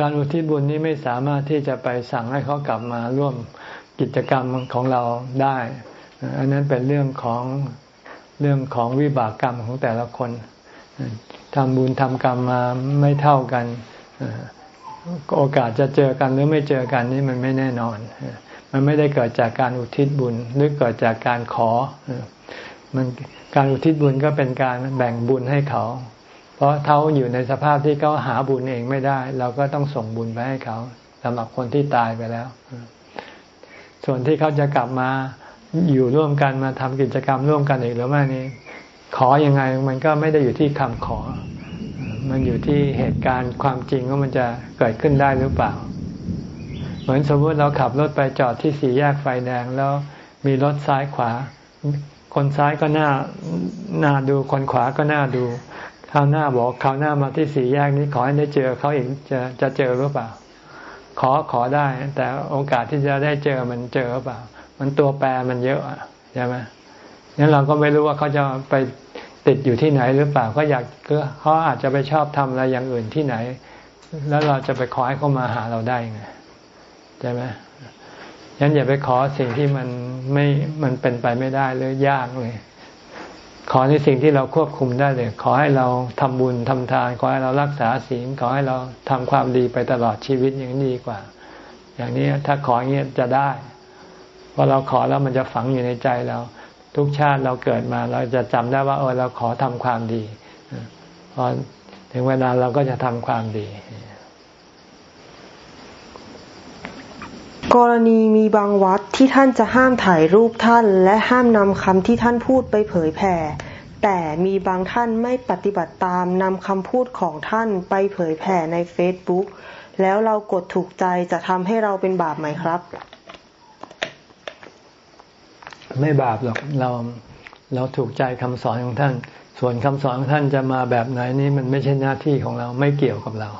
การอุทิศบุญนี้ไม่สามารถที่จะไปสั่งให้เขากลับมาร่วมกิจกรรมของเราได้ อันนั้นเป็นเรื่องของเรื่องของวิบากกรรมของแต่ละคนทำบุญทำกรรมมาไม่เท่ากันโอกาสจะเจอกันหรือไม่เจอกันนี่มันไม่แน่นอน มันไม่ได้เกิดจากการอุทิศบุญหรือเกิดจากการขอ มันการอุทิศบุญก็เป็นการแบ่งบุญให้เขา ราะเขาอยู่ในสภาพที่เขาหาบุญเองไม่ได้ เราก็ต้องส่งบุญไปให้เขาสำหรับคนที่ตายไปแล้ว ส่วนที่เขาจะกลับมาอยู่ร่วมกันมาทำกิจกรรมร่วมกันอีกหรือไม่นี้ ขออยังไงมันก็ไม่ได้อยู่ที่คำขอ มันอยู่ที่เหตุการณ์ความจริงว่ามันจะเกิดขึ้นได้หรือเปล่า เหมือนสมมติเราขับรถไปจอดที่สี่แยกไฟแดงแล้วมีรถซ้ายขวา คนซ้ายก็น่าน่าดูคนขวาก็น่าดู คราวหน้าบอกคราวหน้ามาที่สี่แยกนี้ขอให้ได้เจอเขาอีกจะจะเจอหรือเปล่า ขอขอได้ แต่โอกาสที่จะได้เจอมันเจอหรือเปล่า มันตัวแปรมันเยอะใช่ไหมงั้นเราก็ไม่รู้ว่าเขาจะไปติดอยู่ที่ไหนหรือเปล่าเขาอยากเขาอาจจะไปชอบทำอะไรอย่างอื่นที่ไหน แล้วเราจะไปขอให้เขามาหาเราได้ไงใช่ไหมยันอย่าไปขอสิ่งที่มันไม่มันเป็นไปไม่ได้เลยยากเลย ขอในสิ่งที่เราควบคุมได้เลย ขอให้เราทำบุญทำทาน ขอให้เรารักษาศีล ขอให้เราทำความดีไปตลอดชีวิตอย่างนี้ดีกว่า อย่างนี้ถ้าขออย่างนี้จะได้พอเราขอแล้วมันจะฝังอยู่ในใจเรา ทุกชาติเราเกิดมา เราจะจำได้ว่าเออเราขอทำความดีพอถึงเวลาเราก็จะทำความดี กรณีมีบางวัดที่ท่านจะห้ามถ่ายรูปท่าน และห้ามนำคำที่ท่านพูดไปเผยแผ่ แต่มีบางท่านไม่ปฏิบัติตามนำคำพูดของท่านไปเผยแผ่ในเฟซบุ๊กแล้วเรากดถูกใจจะทำให้เราเป็นบาปไหมครับ ไม่บาปหรอกเราเราถูกใจคำสอนของท่าน ส่วนคำสอนของท่านจะมาแบบไหนนี้มันไม่ใช่หน้าที่ของเราไม่เกี่ยวกับเรา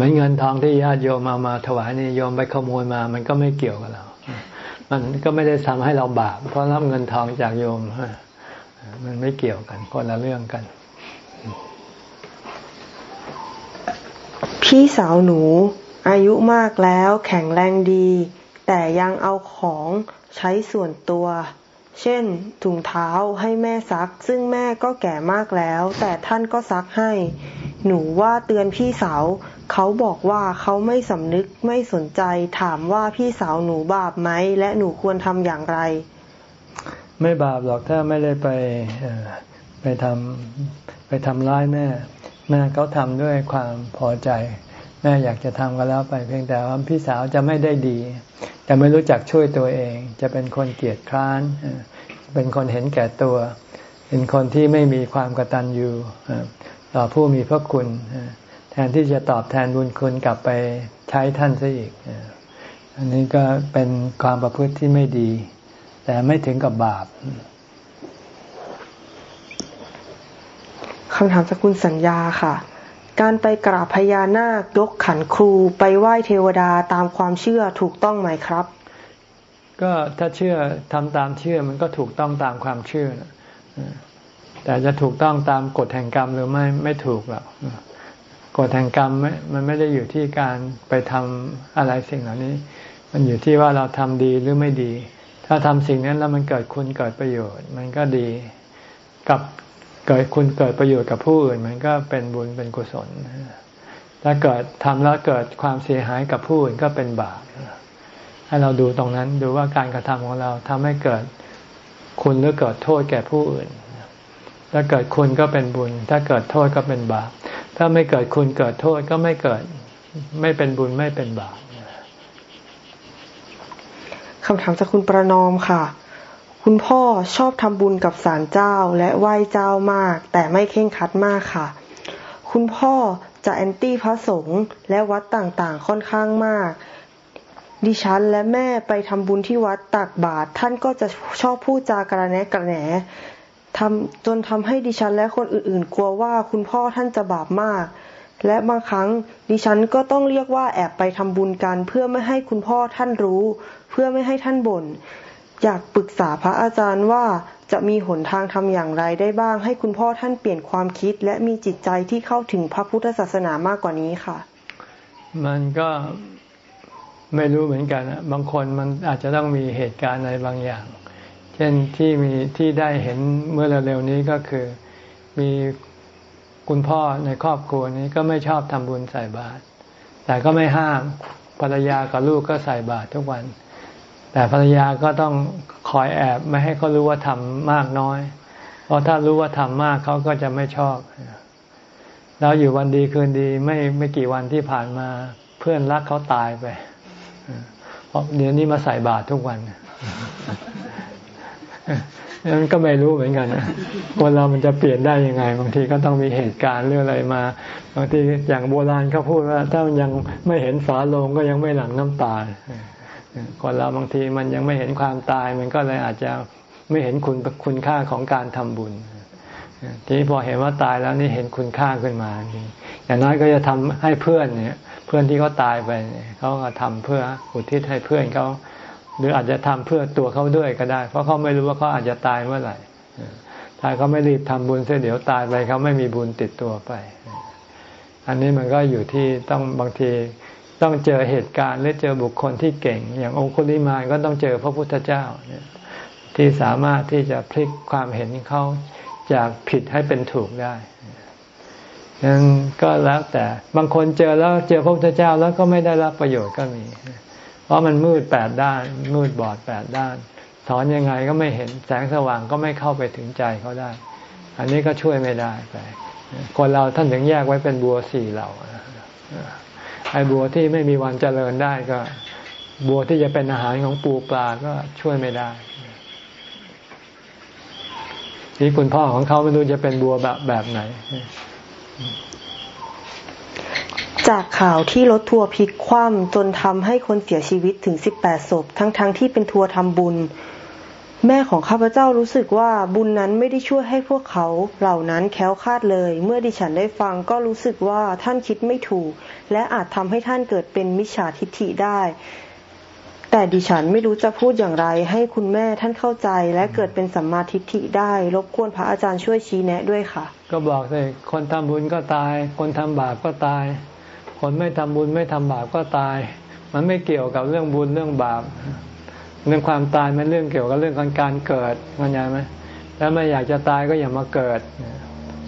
มือนเงินทองที่ญาติโยมมามาถวายนี่โยมไปขโมยมา มันก็ไม่เกี่ยวกับเรา มันก็ไม่ได้ทำให้เราบาปเพราะรับเงินทองจากโยมมันไม่เกี่ยวกันคนละเรื่องกัน พี่สาวหนู อายุมากแล้วแข็งแรงดี แต่ยังเอาของใช้ส่วนตัว เช่นถุงเท้าให้แม่ซัก ซึ่งแม่ก็แก่มากแล้ว แต่ท่านก็ซักให้ หนูว่าเตือนพี่สาว เขาบอกว่าเขาไม่สำนึกไม่สนใจถามว่าพี่สาวหนูบาปไหม และหนูควรทำอย่างไร ไม่บาปหรอกถ้าไม่ได้ไปไปทำไปทำร้ายแม่ แม่เขาทำด้วยความพอใจ แม่อยากจะทำก็แล้วไป เพียงแต่ว่าพี่สาวจะไม่ได้ดี จะไม่รู้จักช่วยตัวเอง จะเป็นคนเกียจคร้าน เป็นคนเห็นแก่ตัว เป็นคนที่ไม่มีความกตัญญูต่อผู้มีพระคุณ แทนที่จะตอบแทนบุญคุณกลับไปใช้ท่านซะอีก อันนี้ก็เป็นความประพฤติที่ไม่ดี แต่ไม่ถึงกับบาปคำถามจากคุณสัญญาค่ะ การไปกราบพญานาคยกขันครูไปไหว้เทวดาตามความเชื่อถูกต้องไหมครับ ก็ถ้าเชื่อทำตามเชื่อมันก็ถูกต้องตามความเชื่อแต่จะถูกต้องตามกฎแห่งกรรมหรือไม่ไม่ถูกหรอก กฎแห่งกรรมมันไม่ได้อยู่ที่การไปทำอะไรสิ่งเหล่านี้ มันอยู่ที่ว่าเราทำดีหรือไม่ดี ถ้าทำสิ่งนั้นแล้วมันเกิดคุณเกิดประโยชน์ มันก็ดีกับเกิดคุณเกิดประโยชน์กับผู้อื่น มันก็เป็นบุญเป็นกุศลถ้าเกิดทำแล้วเกิดความเสียหายกับผู้อื่นก็เป็นบาปให้เราดูตรงนั้นดูว่าการกระทำของเราทำให้เกิดคุณหรือเกิดโทษแก่ผู้อื่น ถ้าเกิดคุณก็เป็นบุญ ถ้าเกิดโทษก็เป็นบาป ถ้าไม่เกิดคุณเกิดโทษก็ไม่เกิด ไม่เป็นบุญไม่เป็นบาปคำถามจากคุณประนอมค่ะ คุณพ่อชอบทำบุญกับศาลเจ้าและไหว้เจ้ามาก แต่ไม่เข่งคัดมากค่ะ คุณพ่อจะแอนตี้พระสงฆ์และวัดต่างๆค่อนข้างมาก ดิฉันและแม่ไปทำบุญที่วัดตักบาตรท่านก็จะชอบพูดจากระแนะกระแหน ทำจนทำให้ดิฉันและคนอื่นๆ กลัวว่าคุณพ่อท่านจะบาปมาก และบางครั้งดิฉันก็ต้องเรียกว่าแอบไปทำบุญกัน เพื่อไม่ให้คุณพ่อท่านรู้ เพื่อไม่ให้ท่านบน่นอยากปรึกษาพระอาจารย์ว่าจะมีหนทางทำอย่างไรได้บ้าง ให้คุณพ่อท่านเปลี่ยนความคิด และมีจิตใจที่เข้าถึงพระพุทธศาสนามากกว่านี้ค่ะ มันก็ไม่รู้เหมือนกันบางคนมันอาจจะต้องมีเหตุการณ์อะไรบางอย่าง ช่นที่มีที่ได้เห็นเมื่อเร็วๆนี้ก็คือมีคุณพ่อในครอบครัวนี้ก็ไม่ชอบทำบุญใส่บาตรแต่ก็ไม่ห้ามภรรยากับลูกก็ใส่บาตรทุกวัน แต่ภรรยาก็ต้องคอยแอบไม่ให้เขารู้ว่าทำมากน้อย เพราะถ้ารู้ว่าทำมากเขาก็จะไม่ชอบ แล้วอยู่วันดีคืนดีไม่ไม่กี่วันที่ผ่านมาเพื่อนรักเขาตายไปเพราะเดี๋ยวนี้มาใส่บาตรทุกวัน นั้นก็ไม่รู้เหมือนกันคนเรามันจะเปลี่ยนได้ยังไง บางทีก็ต้องมีเหตุการณ์เรื่องอะไรมา บางทีอย่างโบราณเขาพูดว่า ถ้ามันยังไม่เห็นฝาโลงก็ยังไม่หลั่งน้ำตาคนเราบางทีมันยังไม่เห็นความตาย มันก็เลยอาจจะไม่เห็นคุณคุณค่าของการทำบุญทีนี้พอเห็นว่าตายแล้วนี่เห็นคุณค่าขึ้นมาอย่างน้อยก็จะทำให้เพื่อนเนี่ย เพื่อนที่เขาตายไปเขาก็ทำเพื่ออุทิศให้เพื่อนเขา หรืออาจจะทำเพื่อตัวเขาด้วยก็ได้ เพราะเขาไม่รู้ว่าเขาอาจจะตายเมื่อไหร่ถ้าเขาไม่รีบทำบุญเสียเดี๋ยวตายไปเขาไม่มีบุญติดตัวไป อันนี้มันก็อยู่ที่ต้องบางทีต้องเจอเหตุการณ์หรือเจอบุคคลที่เก่ง อย่างองคุลิมานก็ต้องเจอพระพุทธเจ้าเนี่ยที่สามารถที่จะพลิกความเห็นเขาจากผิดให้เป็นถูกได้นั้นก็แล้วแต่บางคนเจอแล้วเจอพระพุทธเจ้าแล้วก็ไม่ได้รับประโยชน์ก็มี ราะมันมืดแปดด้าน มืดบอดแปดด้าน สอนยังไงก็ไม่เห็นแสงสว่างก็ไม่เข้าไปถึงใจเขาได้ อันนี้ก็ช่วยไม่ได้ไปคนเราท่านถึงแยกไว้เป็นบัวสี่เหล่าไอ้บัวที่ไม่มีวันเจริญได้ก็ บัวที่จะเป็นอาหารของปูปลาก็ช่วยไม่ได้ที่คุณพ่อของเขาไม่รู้จะเป็นบัวแบบแบบไหน จากข่าวที่รถทัวร์พลิกคว่ำจนทำให้คนเสียชีวิตถึงสิบแปดศพ ทั้งๆทที่เป็นทัวร์ทำบุญ แม่ของข้าพเจ้ารู้สึกว่าบุญนั้นไม่ได้ช่วยให้พวกเขาเหล่านั้นแค้วคาดเลย เมื่อดิฉันได้ฟังก็รู้สึกว่าท่านคิดไม่ถูก และอาจทำให้ท่านเกิดเป็นมิจฉาทิฏฐิได้ แต่ดิฉันไม่รู้จะพูดอย่างไร ให้คุณแม่ท่านเข้าใจ และเกิดเป็นสัมมาทิฏฐิได้ รบกวนพระอาจารย์ช่วยชี้แนะด้วยค่ะ ก็บอกเลยคนทำบุญก็ตาย คนทำบาปก็ตาย คนไม่ทำบุญไม่ทำบาปก็ตาย มันไม่เกี่ยวกับเรื่องบุญเรื่องบาป เรื่องความตายมันเรื่องเกี่ยวกับเรื่องการเกิดมันยังไหมแล้วไม่อยากจะตายก็อย่ามาเกิด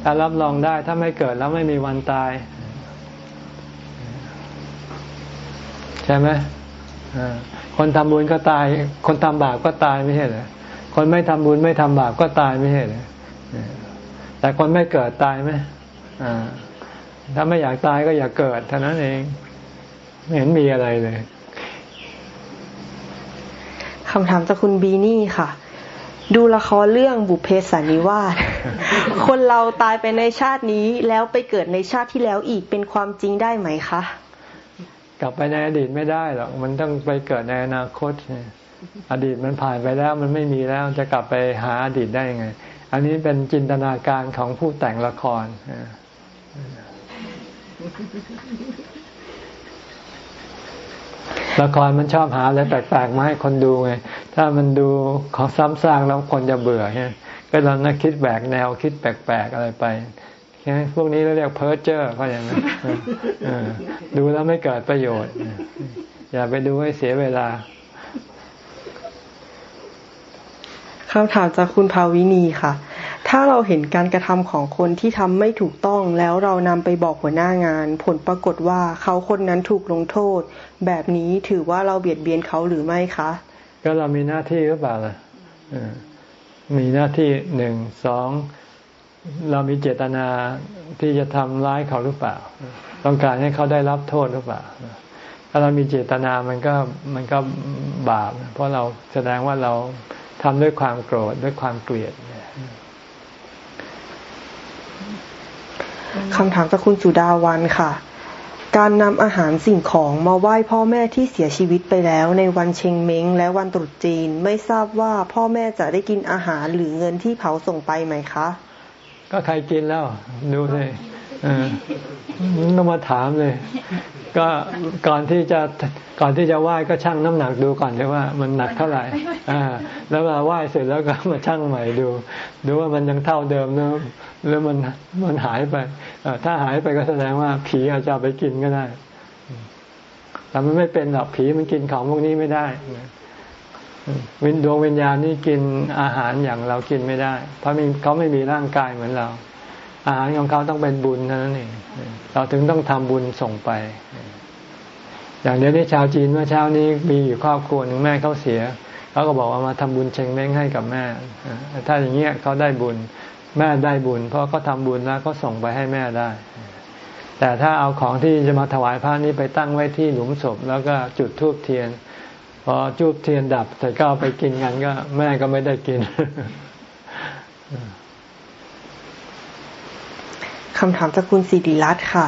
ถ้ารับรองได้ถ้าไม่เกิดแล้วไม่มีวันตาย ใช่ไหมคนทำบุญก็ตาย คนทำบาปก็ตายไม่ใช่เหรอคนไม่ทำบุญไม่ทำบาปก็ตายไม่ใช่เหรอแต่คนไม่เกิดตายไหมอ่า ถ้าไม่อยากตายก็อย่าเกิดเท่านั้นเอง ไม่เห็นมีอะไรเลยคำถามจากคุณบีนี่ค่ะ ดูละครเรื่องบุพเพสันนิวาสคนเราตายไปในชาตินี้แล้วไปเกิดในชาติที่แล้วอีกเป็นความจริงได้ไหมคะกลับไปในอดีตไม่ได้หรอกมันต้องไปเกิดในอนาคตอดีตมันผ่านไปแล้วมันไม่มีแล้วจะกลับไปหาอดีตได้ยังไง อันนี้เป็นจินตนาการของผู้แต่งละคร ละครมันชอบหาอะไรแปลกๆมาให้คนดูไง ถ้ามันดูของซ้ำซากแล้วคนจะเบื่อใช่ก็เรานักคิดแบกแนวคิดแปลกๆอะไรไปใช่พวกนี้เราเรียกเพ้อเจ้อเขาอย่างนั้นดูแล้วไม่เกิดประโยชน์ อย่าไปดูให้เสียเวลาคำถามจากคุณภาวินีค่ะ ถ้าเราเห็นการกระทำของคนที่ทำไม่ถูกต้องแล้วเรานำไปบอกหัวหน้างาน ผลปรากฏว่าเขาคนนั้นถูกลงโทษ แบบนี้ถือว่าเราเบียดเบียนเขาหรือไม่คะ ก็เรามีหน้าที่หรือเปล่าล่ะมีหน้าที่หนึ่งสองเรามีเจตนาที่จะทำร้ายเขาหรือเปล่า ต้องการให้เขาได้รับโทษหรือเปล่า ถ้าเรามีเจตนามันก็มันก็บาป เพราะเราแสดงว่าเราทำด้วยความโกรธด้วยความเกลียด คำถามจากคุณสุดาวันค่ะ การนำอาหารสิ่งของมาไหว้พ่อแม่ที่เสียชีวิตไปแล้วในวันเชงเม้งและวันตรุษจีน ไม่ทราบว่าพ่อแม่จะได้กินอาหารหรือเงินที่เผาส่งไปไหมคะ ก็ใครกินแล้ว ดูเลย ต้องมาถามเลย ก็ก่อนที่จะก่อนที่จะไหว้ก็ชั่งน้ำหนักดูก่อนใช่ว่ามันหนักเท่าไหร่อ่าแล้วมาไหว้เสร็จแล้วก็มาชั่งใหม่ดู ดูว่ามันยังเท่าเดิมเนอหรือมันมันหายไปถ้าหายไปก็แสดงว่าผีอาจจะไปกินก็ได้แต่มันไม่เป็นหรอกผีมันกินของพวกนี้ไม่ได้วินดวงวิญญาณนี่กินอาหารอย่างเรากินไม่ได้ เพราะมีเขาไม่มีร่างกายเหมือนเรา อาหารของเขาต้องเป็นบุญเท่านั้นเองเราถึงต้องทำบุญส่งไป อย่างเดียวนี้ชาวจีนเมื่อเช้านี้มีอยู่ครอบครัวหนึ่งแม่เขาเสียเขาก็บอกว่ามาทำบุญเชงเม้งให้กับแม่ ถ้าอย่างเงี้ยเขาได้บุญ แม่ได้บุญ เพราะเขาทาบุญแล้วก็ส่งไปให้แม่ได้ แต่ถ้าเอาของที่จะมาถวายพระนี้ไปตั้งไว้ที่หลุมศพ แล้วก็จุดธูปเทียนพอจุดเทียนดับแต่ก็เอาไปกินกันก็ แม่ก็ไม่ได้กิน คำถามจากคุณสิริรัตน์ค่ะ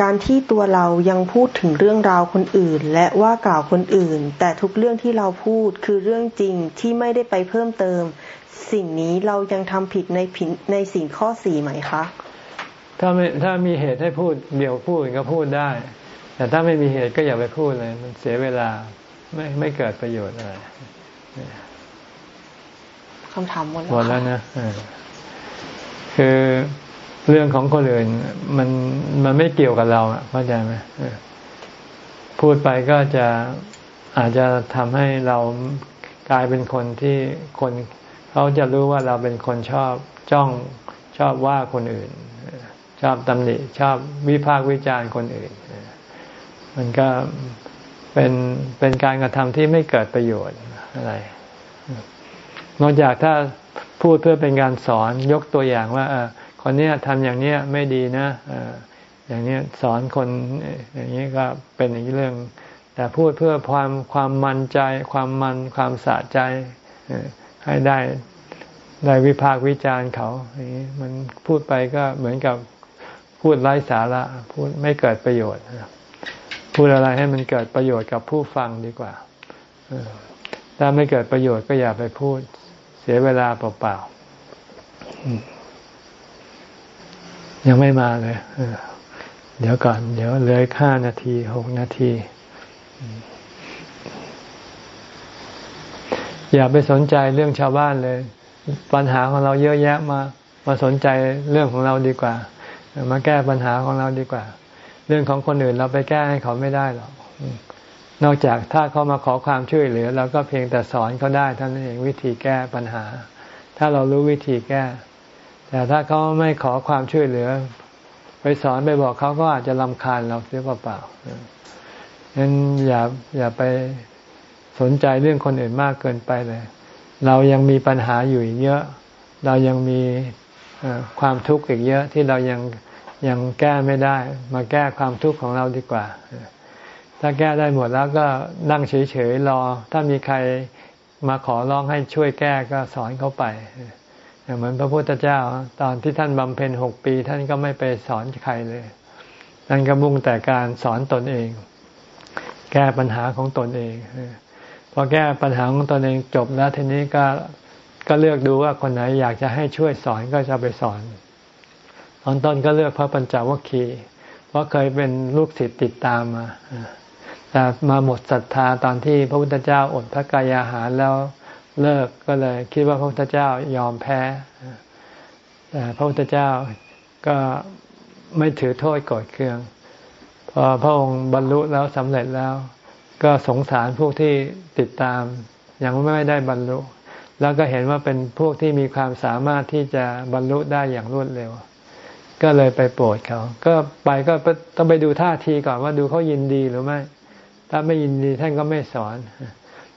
การที่ตัวเรายังพูดถึงเรื่องราวคนอื่น และว่ากล่าวคนอื่น แต่ทุกเรื่องที่เราพูดคือเรื่องจริงที่ไม่ได้ไปเพิ่มเติม สิ่งนี้เรายังทำผิดในผิดในสิ่งข้อสี่ไหมคะ ถ้าไม่ถ้ามีเหตุให้พูดเดี๋ยวพูดก็พูดได้ แต่ถ้าไม่มีเหตุก็อย่าไปพูดเลย มันเสียเวลาไม่ไม่เกิดประโยชน์อะไรคำถามหมดแล้วหมดแล้วนะคือ เรื่องของคนอื่นมันมันไม่เกี่ยวกับเราเข้าใจไหมพูดไปก็จะอาจจะทำให้เรากลายเป็นคนที่คนเขาจะรู้ว่าเราเป็นคนชอบจ้องชอบว่าคนอื่น ชอบตำหนิชอบวิพากษ์วิจารณ์คนอื่น มันก็เป็นเป็นการกระทำที่ไม่เกิดประโยชน์อะไร นอกจากถ้าพูดเพื่อเป็นการสอนยกตัวอย่างว่า คนนี้ทำอย่างเนี้ยไม่ดีนะอย่างนี้สอนคนอย่างนี้ก็เป็นอีกเรื่อง แต่พูดเพื่อความความมันใจ ความมันความสะใจให้ได้ได้วิพากษ์วิจารณ์เขาอย่างนี้มันพูดไปก็เหมือนกับพูดไร้สาระพูดไม่เกิดประโยชน์พูดอะไรให้มันเกิดประโยชน์กับผู้ฟังดีกว่าถ้าไม่เกิดประโยชน์ก็อย่าไปพูดเสียเวลาเปล่าๆ ยังไม่มาเลย เดี๋ยวก่อน เดี๋ยวเลือห้านาทีหกนาที อย่าไปสนใจเรื่องชาวบ้านเลย ปัญหาของเราเยอะแยะมา มาสนใจเรื่องของเราดีกว่า มาแก้ปัญหาของเราดีกว่า เรื่องของคนอื่นเราไปแก้ให้เขาไม่ได้หรอกนอกจากถ้าเขามาขอความช่วยเหลือเราก็เพียงแต่สอนเขาได้ท่านเองวิธีแก้ปัญหา ถ้าเรารู้วิธีแก้ แต่ถ้าเขาไม่ขอความช่วยเหลือ ไปสอนไปบอกเขาก็อาจจะลำคาญเราเสียเปล่าๆงั้นอย่าอย่าไปสนใจเรื่องคนอื่นมากเกินไปเลย เรายังมีปัญหาอยู่อีกเยอะ เรายังมีความทุกข์อีกเยอะที่เรายังยังแก้ไม่ได้ มาแก้ความทุกข์ของเราดีกว่า ถ้าแก้ได้หมดแล้วก็นั่งเฉยๆรอ ถ้ามีใครมาขอร้องให้ช่วยแก้ก็สอนเขาไป เหมือนพระพุทธเจ้า ตอนที่ท่านบำเพ็ญหกปี ท่านก็ไม่ไปสอนใครเลย ท่านก็มุ่งแต่การสอนตนเอง แก้ปัญหาของตนเองพอแก้ปัญหาของตนเองจบแล้วทีนี้ก็ก็เลือกดูว่าคนไหนอยากจะให้ช่วยสอนก็จะไปสอนตอนต้นก็เลือกพระปัญจวัคคีย์เพราะเคยเป็นลูกศิษย์ติดตามมาแต่มาหมดศรัทธาตอนที่พระพุทธเจ้าอดพระกายอาหารแล้ว เลิกก็เลยคิดว่าพระพุทธเจ้ายอมแพ้แต่พระพุทธเจ้าก็ไม่ถือโทษกดเคือง พอพระองค์บรรลุแล้วสำเร็จแล้ว ก็สงสารพวกที่ติดตาม ยังไม่ได้บรรลุ แล้วก็เห็นว่าเป็นพวกที่มีความสามารถที่จะบรรลุได้อย่างรวดเร็ว ก็เลยไปโปรดเขา ก็ไปก็ต้องไปดูท่าทีก่อนว่าดูเขายินดีหรือไม่ ถ้าไม่ยินดีท่านก็ไม่สอน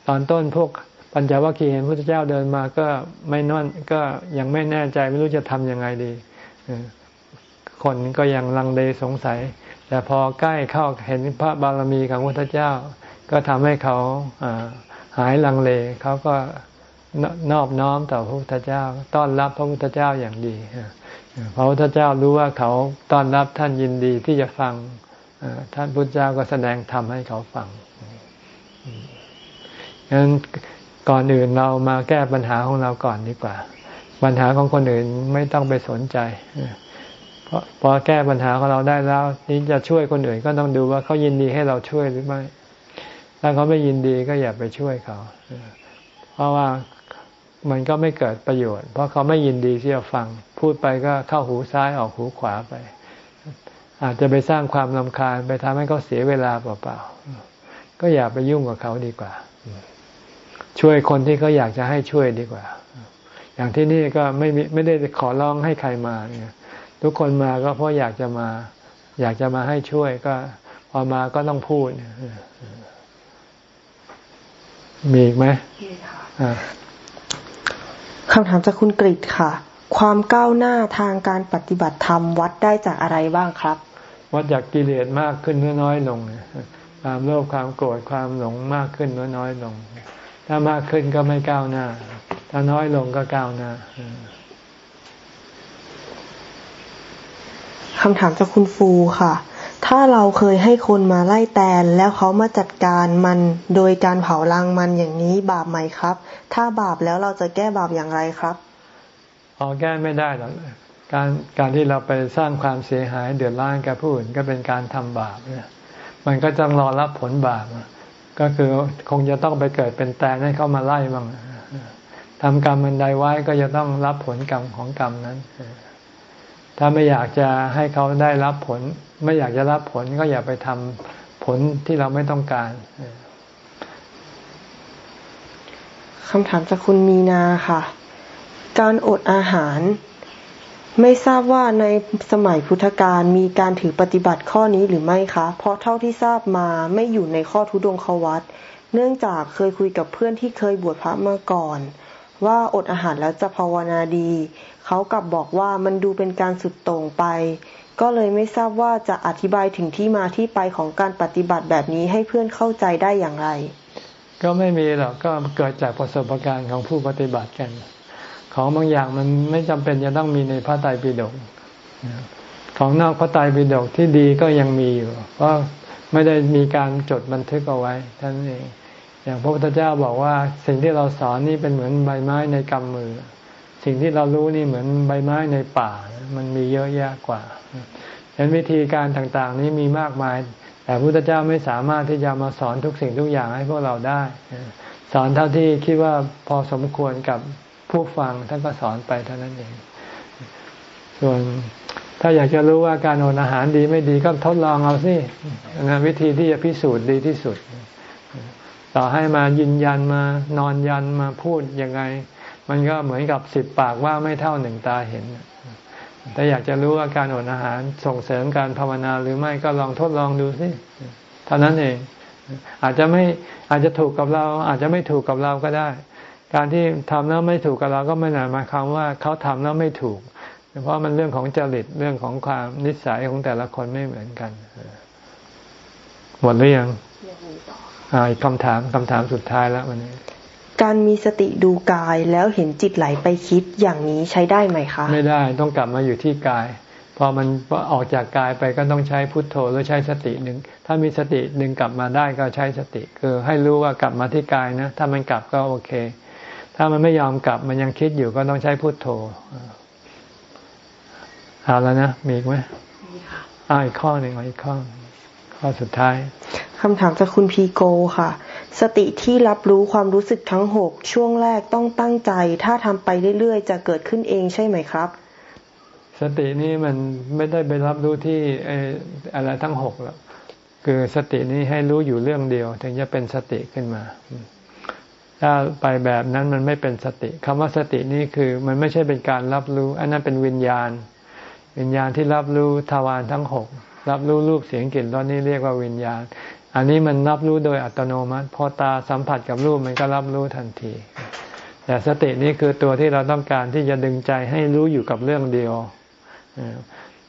ตอนต้นพวก ปัญจวัคคีย์เห็นพระพุทธเจ้าเดินมาก็ไม่นอนก็ยังไม่แน่ใจไม่รู้จะทำยังไงดีคนก็ยังลังเลสงสัย แต่พอใกล้เข้าเห็นพระบารมีของพระพุทธเจ้า ก็ทำให้เขาหายลังเลเขาก็นอบน้อมต่อพระพุทธเจ้า ต้อนรับพระพุทธเจ้าอย่างดีพระพุทธเจ้ารู้ว่าเขาต้อนรับท่านยินดีที่จะฟังท่านพุทธเจ้าก็แสดงธรรมให้เขาฟังงั้น ก่อนอื่นเรามาแก้ปัญหาของเราก่อนดีกว่า ปัญหาของคนอื่นไม่ต้องไปสนใจเพราะพอแก้ปัญหาของเราได้แล้วนี่จะช่วยคนอื่นก็ต้องดูว่าเขายินดีให้เราช่วยหรือไม่ ถ้าเขาไม่ยินดีก็อย่าไปช่วยเขาเพราะว่ามันก็ไม่เกิดประโยชน์ เพราะเขาไม่ยินดีที่จะฟัง พูดไปก็เข้าหูซ้ายออกหูขวาไป อาจจะไปสร้างความลำคาญไปทำให้เขาเสียเวลาเปล่าๆก็อย่าไปยุ่งกับเขาดีกว่า ช่วยคนที่เขาอยากจะให้ช่วยดีกว่า อย่างที่นี่ก็ไม่ไม่ได้ขอร้องให้ใครมาเนี่ยทุกคนมาก็เพราะอยากจะมา อยากจะมาให้ช่วยก็พอมาก็ต้องพูด มีอีกไหมมีค่ะคำถามจากคุณกริชค่ะ ความก้าวหน้าทางการปฏิบัติธรรมวัดได้จากอะไรบ้างครับ วัดจากกิเลสมากขึ้นหรือน้อยลง ความโลภความโกรธความหลงมากขึ้นหรือน้อยลง ถ้ามากขึ้นก็ไม่ก้าวหน้า ถ้าน้อยลงก็ก้าวหน้าคำถามจากคุณฟูค่ะ ถ้าเราเคยให้คนมาไล่แตนแล้วเขามาจัดการมันโดยการเผารังมันอย่างนี้บาปไหมครับ ถ้าบาปแล้วเราจะแก้บาปอย่างไรครับอ๋อแก้ไม่ได้หรอกการการที่เราไปสร้างความเสียหายเดือดร้อนกับผู้อื่นก็เป็นการทำบาปเนี่ยมันก็จะรอรับผลบาป ก็คือคงจะต้องไปเกิดเป็นแตนให้เขามาไล่บ้างทำกรรมมันใดไว้ก็จะต้องรับผลกรรมของกรรมนั้น ถ้าไม่อยากจะให้เขาได้รับผล ไม่อยากจะรับผลก็อย่าไปทำผลที่เราไม่ต้องการคำถามจากคุณมีนาค่ะ การอดอาหาร ไม่ทราบว่าในสมัยพุทธกาลมีการถือปฏิบัติข้อนี้หรือไม่คะ เพราะเท่าที่ทราบมาไม่อยู่ในข้อทุดงควัตเนื่องจากเคยคุยกับเพื่อนที่เคยบวชพระมาก่อน ว่าอดอาหารแล้วจะภาวนาดี เขากลับบอกว่ามันดูเป็นการสุดโต่งไป ก็เลยไม่ทราบว่าจะอธิบายถึงที่มาที่ไปของการปฏิบัติแบบนี้ให้เพื่อนเข้าใจได้อย่างไร ก็ไม่มีหรอกก็เกิดจากประสบการณ์ของผู้ปฏิบัติกัน ของบางอย่างมันไม่จำเป็นจะต้องมีในพระไตรปิฎกของนอกพระไตรปิฎกที่ดีก็ยังมีอยู่ เพราะไม่ได้มีการจดบันทึกเอาไว้ท่านเอง อย่างพระพุทธเจ้าบอกว่า สิ่งที่เราสอนนี่เป็นเหมือนใบไม้ในกำมือ สิ่งที่เรารู้นี่เหมือนใบไม้ในป่า มันมีเยอะแยะกว่าเห็นวิธีการต่างๆ นี้มีมากมาย แต่พระพุทธเจ้าไม่สามารถที่จะมาสอนทุกสิ่งทุกอย่างให้พวกเราได้ สอนเท่าที่คิดว่าพอสมควรกับ ผู้ฟังท่านก็สอนไปเท่านั้นเอง ส่วนถ้าอยากจะรู้ว่าการอดอาหารดีไม่ดีก็ทดลองเอาสินวิธีที่จะพิสูจน์ดีที่สุด ต่อให้มายินยันมานอนยันมาพูดยังไง มันก็เหมือนกับสิบปากว่าไม่เท่าหนึ่งตาเห็นแต่อยากจะรู้ว่าการอดอาหารส่งเสริมการภาวนาหรือไม่ก็ลองทดลองดูสิเท่านั้นเอง อาจจะไม่อาจจะถูกกับเรา อาจจะไม่ถูกกับเราก็ได้ การที่ทำแล้วไม่ถูกกับเราก็ไม่หมายความว่าเขาทำแล้วไม่ถูก เพราะมันเรื่องของจริตเรื่องของความนิสัยของแต่ละคนไม่เหมือนกัน หมดหรือยังอ่าอีกคำถามคำถามสุดท้ายแล้ววันนี้ การมีสติดูกายแล้วเห็นจิตไหลไปคิดอย่างนี้ใช้ได้ไหมคะ ไม่ได้ต้องกลับมาอยู่ที่กายพอมันออกจากกายไปก็ต้องใช้พุทโธหรือใช้สติหนึ่ง ถ้ามีสติหนึ่งกลับมาได้ก็ใช้สติ คือให้รู้ว่ากลับมาที่กายนะ ถ้ามันกลับก็โอเค ถ้ามันไม่ยอมกลับมันยังคิดอยู่ก็ต้องใช้พุทโธเอาแล้วนะมีอีกไหมมีค่ะอ่าอีกข้อหนึ่งอีกข้อข้อสุดท้ายคำถามจากคุณพีโกค่ะ สติที่รับรู้ความรู้สึกทั้งหกช่วงแรกต้องตั้งใจ ถ้าทำไปเรื่อยๆ จะเกิดขึ้นเองใช่ไหมครับ สตินี้มันไม่ได้ไปรับรู้ที่อะไรทั้งหกแล้วคือสตินี้ให้รู้อยู่เรื่องเดียว ถึงจะเป็นสติขึ้นมา ถ้าไปแบบนั้นมันไม่เป็นสติคำว่าสตินี้คือมันไม่ใช่เป็นการรับรู้ อันนั้นเป็นวิญญาณ วิญญาณที่รับรู้ทวารทั้งหกรับรู้รูปเสียงกลิ่นรสนี่เรียกว่าวิญญาณ อันนี้มันรับรู้โดยอัตโนมัติพอตาสัมผัสกับรูปมันก็รับรู้ทันทีแต่สตินี้คือตัวที่เราต้องการที่จะดึงใจให้รู้อยู่กับเรื่องเดียว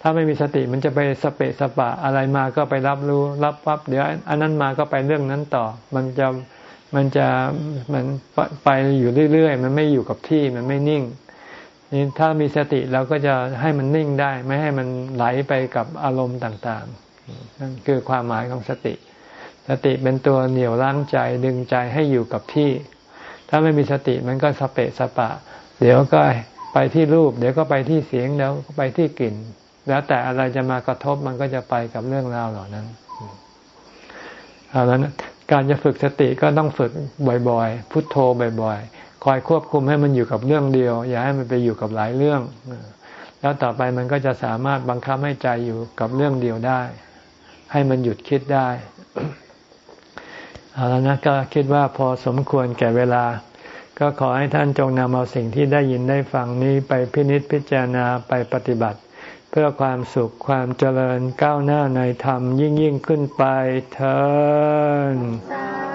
ถ้าไม่มีสติมันจะไปสเปะสปะอะไรมาก็ไปรับรู้ รับปั๊บเดี๋ยวอันนั้นมาก็ไปเรื่องนั้นต่อ มันจะ มันจะมันไปอยู่เรื่อยๆ มันไม่อยู่กับที่มันไม่นิ่งนี่ถ้ามีสติเราก็จะให้มันนิ่งได้ ไม่ให้มันไหลไปกับอารมณ์ต่างๆนั่นคือความหมายของสติ สติเป็นตัวเหนี่ยวรั้งใจดึงใจให้อยู่กับที่ ถ้าไม่มีสติมันก็สเปะสปะ เดี๋ยวก็ไปที่รูป เดี๋ยวก็ไปที่เสียงเดี๋ยวก็ไปที่กลิ่น แล้วแต่อะไรจะมากระทบมันก็จะไปกับเรื่องราวเหล่านั้นเอาแล้ว การจะฝึกสติก็ต้องฝึกบ่อยๆ พุทโธบ่อยๆ คอยควบคุมให้มันอยู่กับเรื่องเดียว อย่าให้มันไปอยู่กับหลายเรื่อง แล้วต่อไปมันก็จะสามารถบังคับให้ใจอยู่กับเรื่องเดียวได้ ให้มันหยุดคิดได้เอาแล้วนะก็คิดว่าพอสมควรแก่เวลา ก็ขอให้ท่านจงนำเอาสิ่งที่ได้ยินได้ฟังนี้ไปพินิจพิจารณาไปปฏิบัติ พื่อความสุขความเจริญก้าวหน้าในธรรมยิ่งยิ่งขึ้นไปเถิด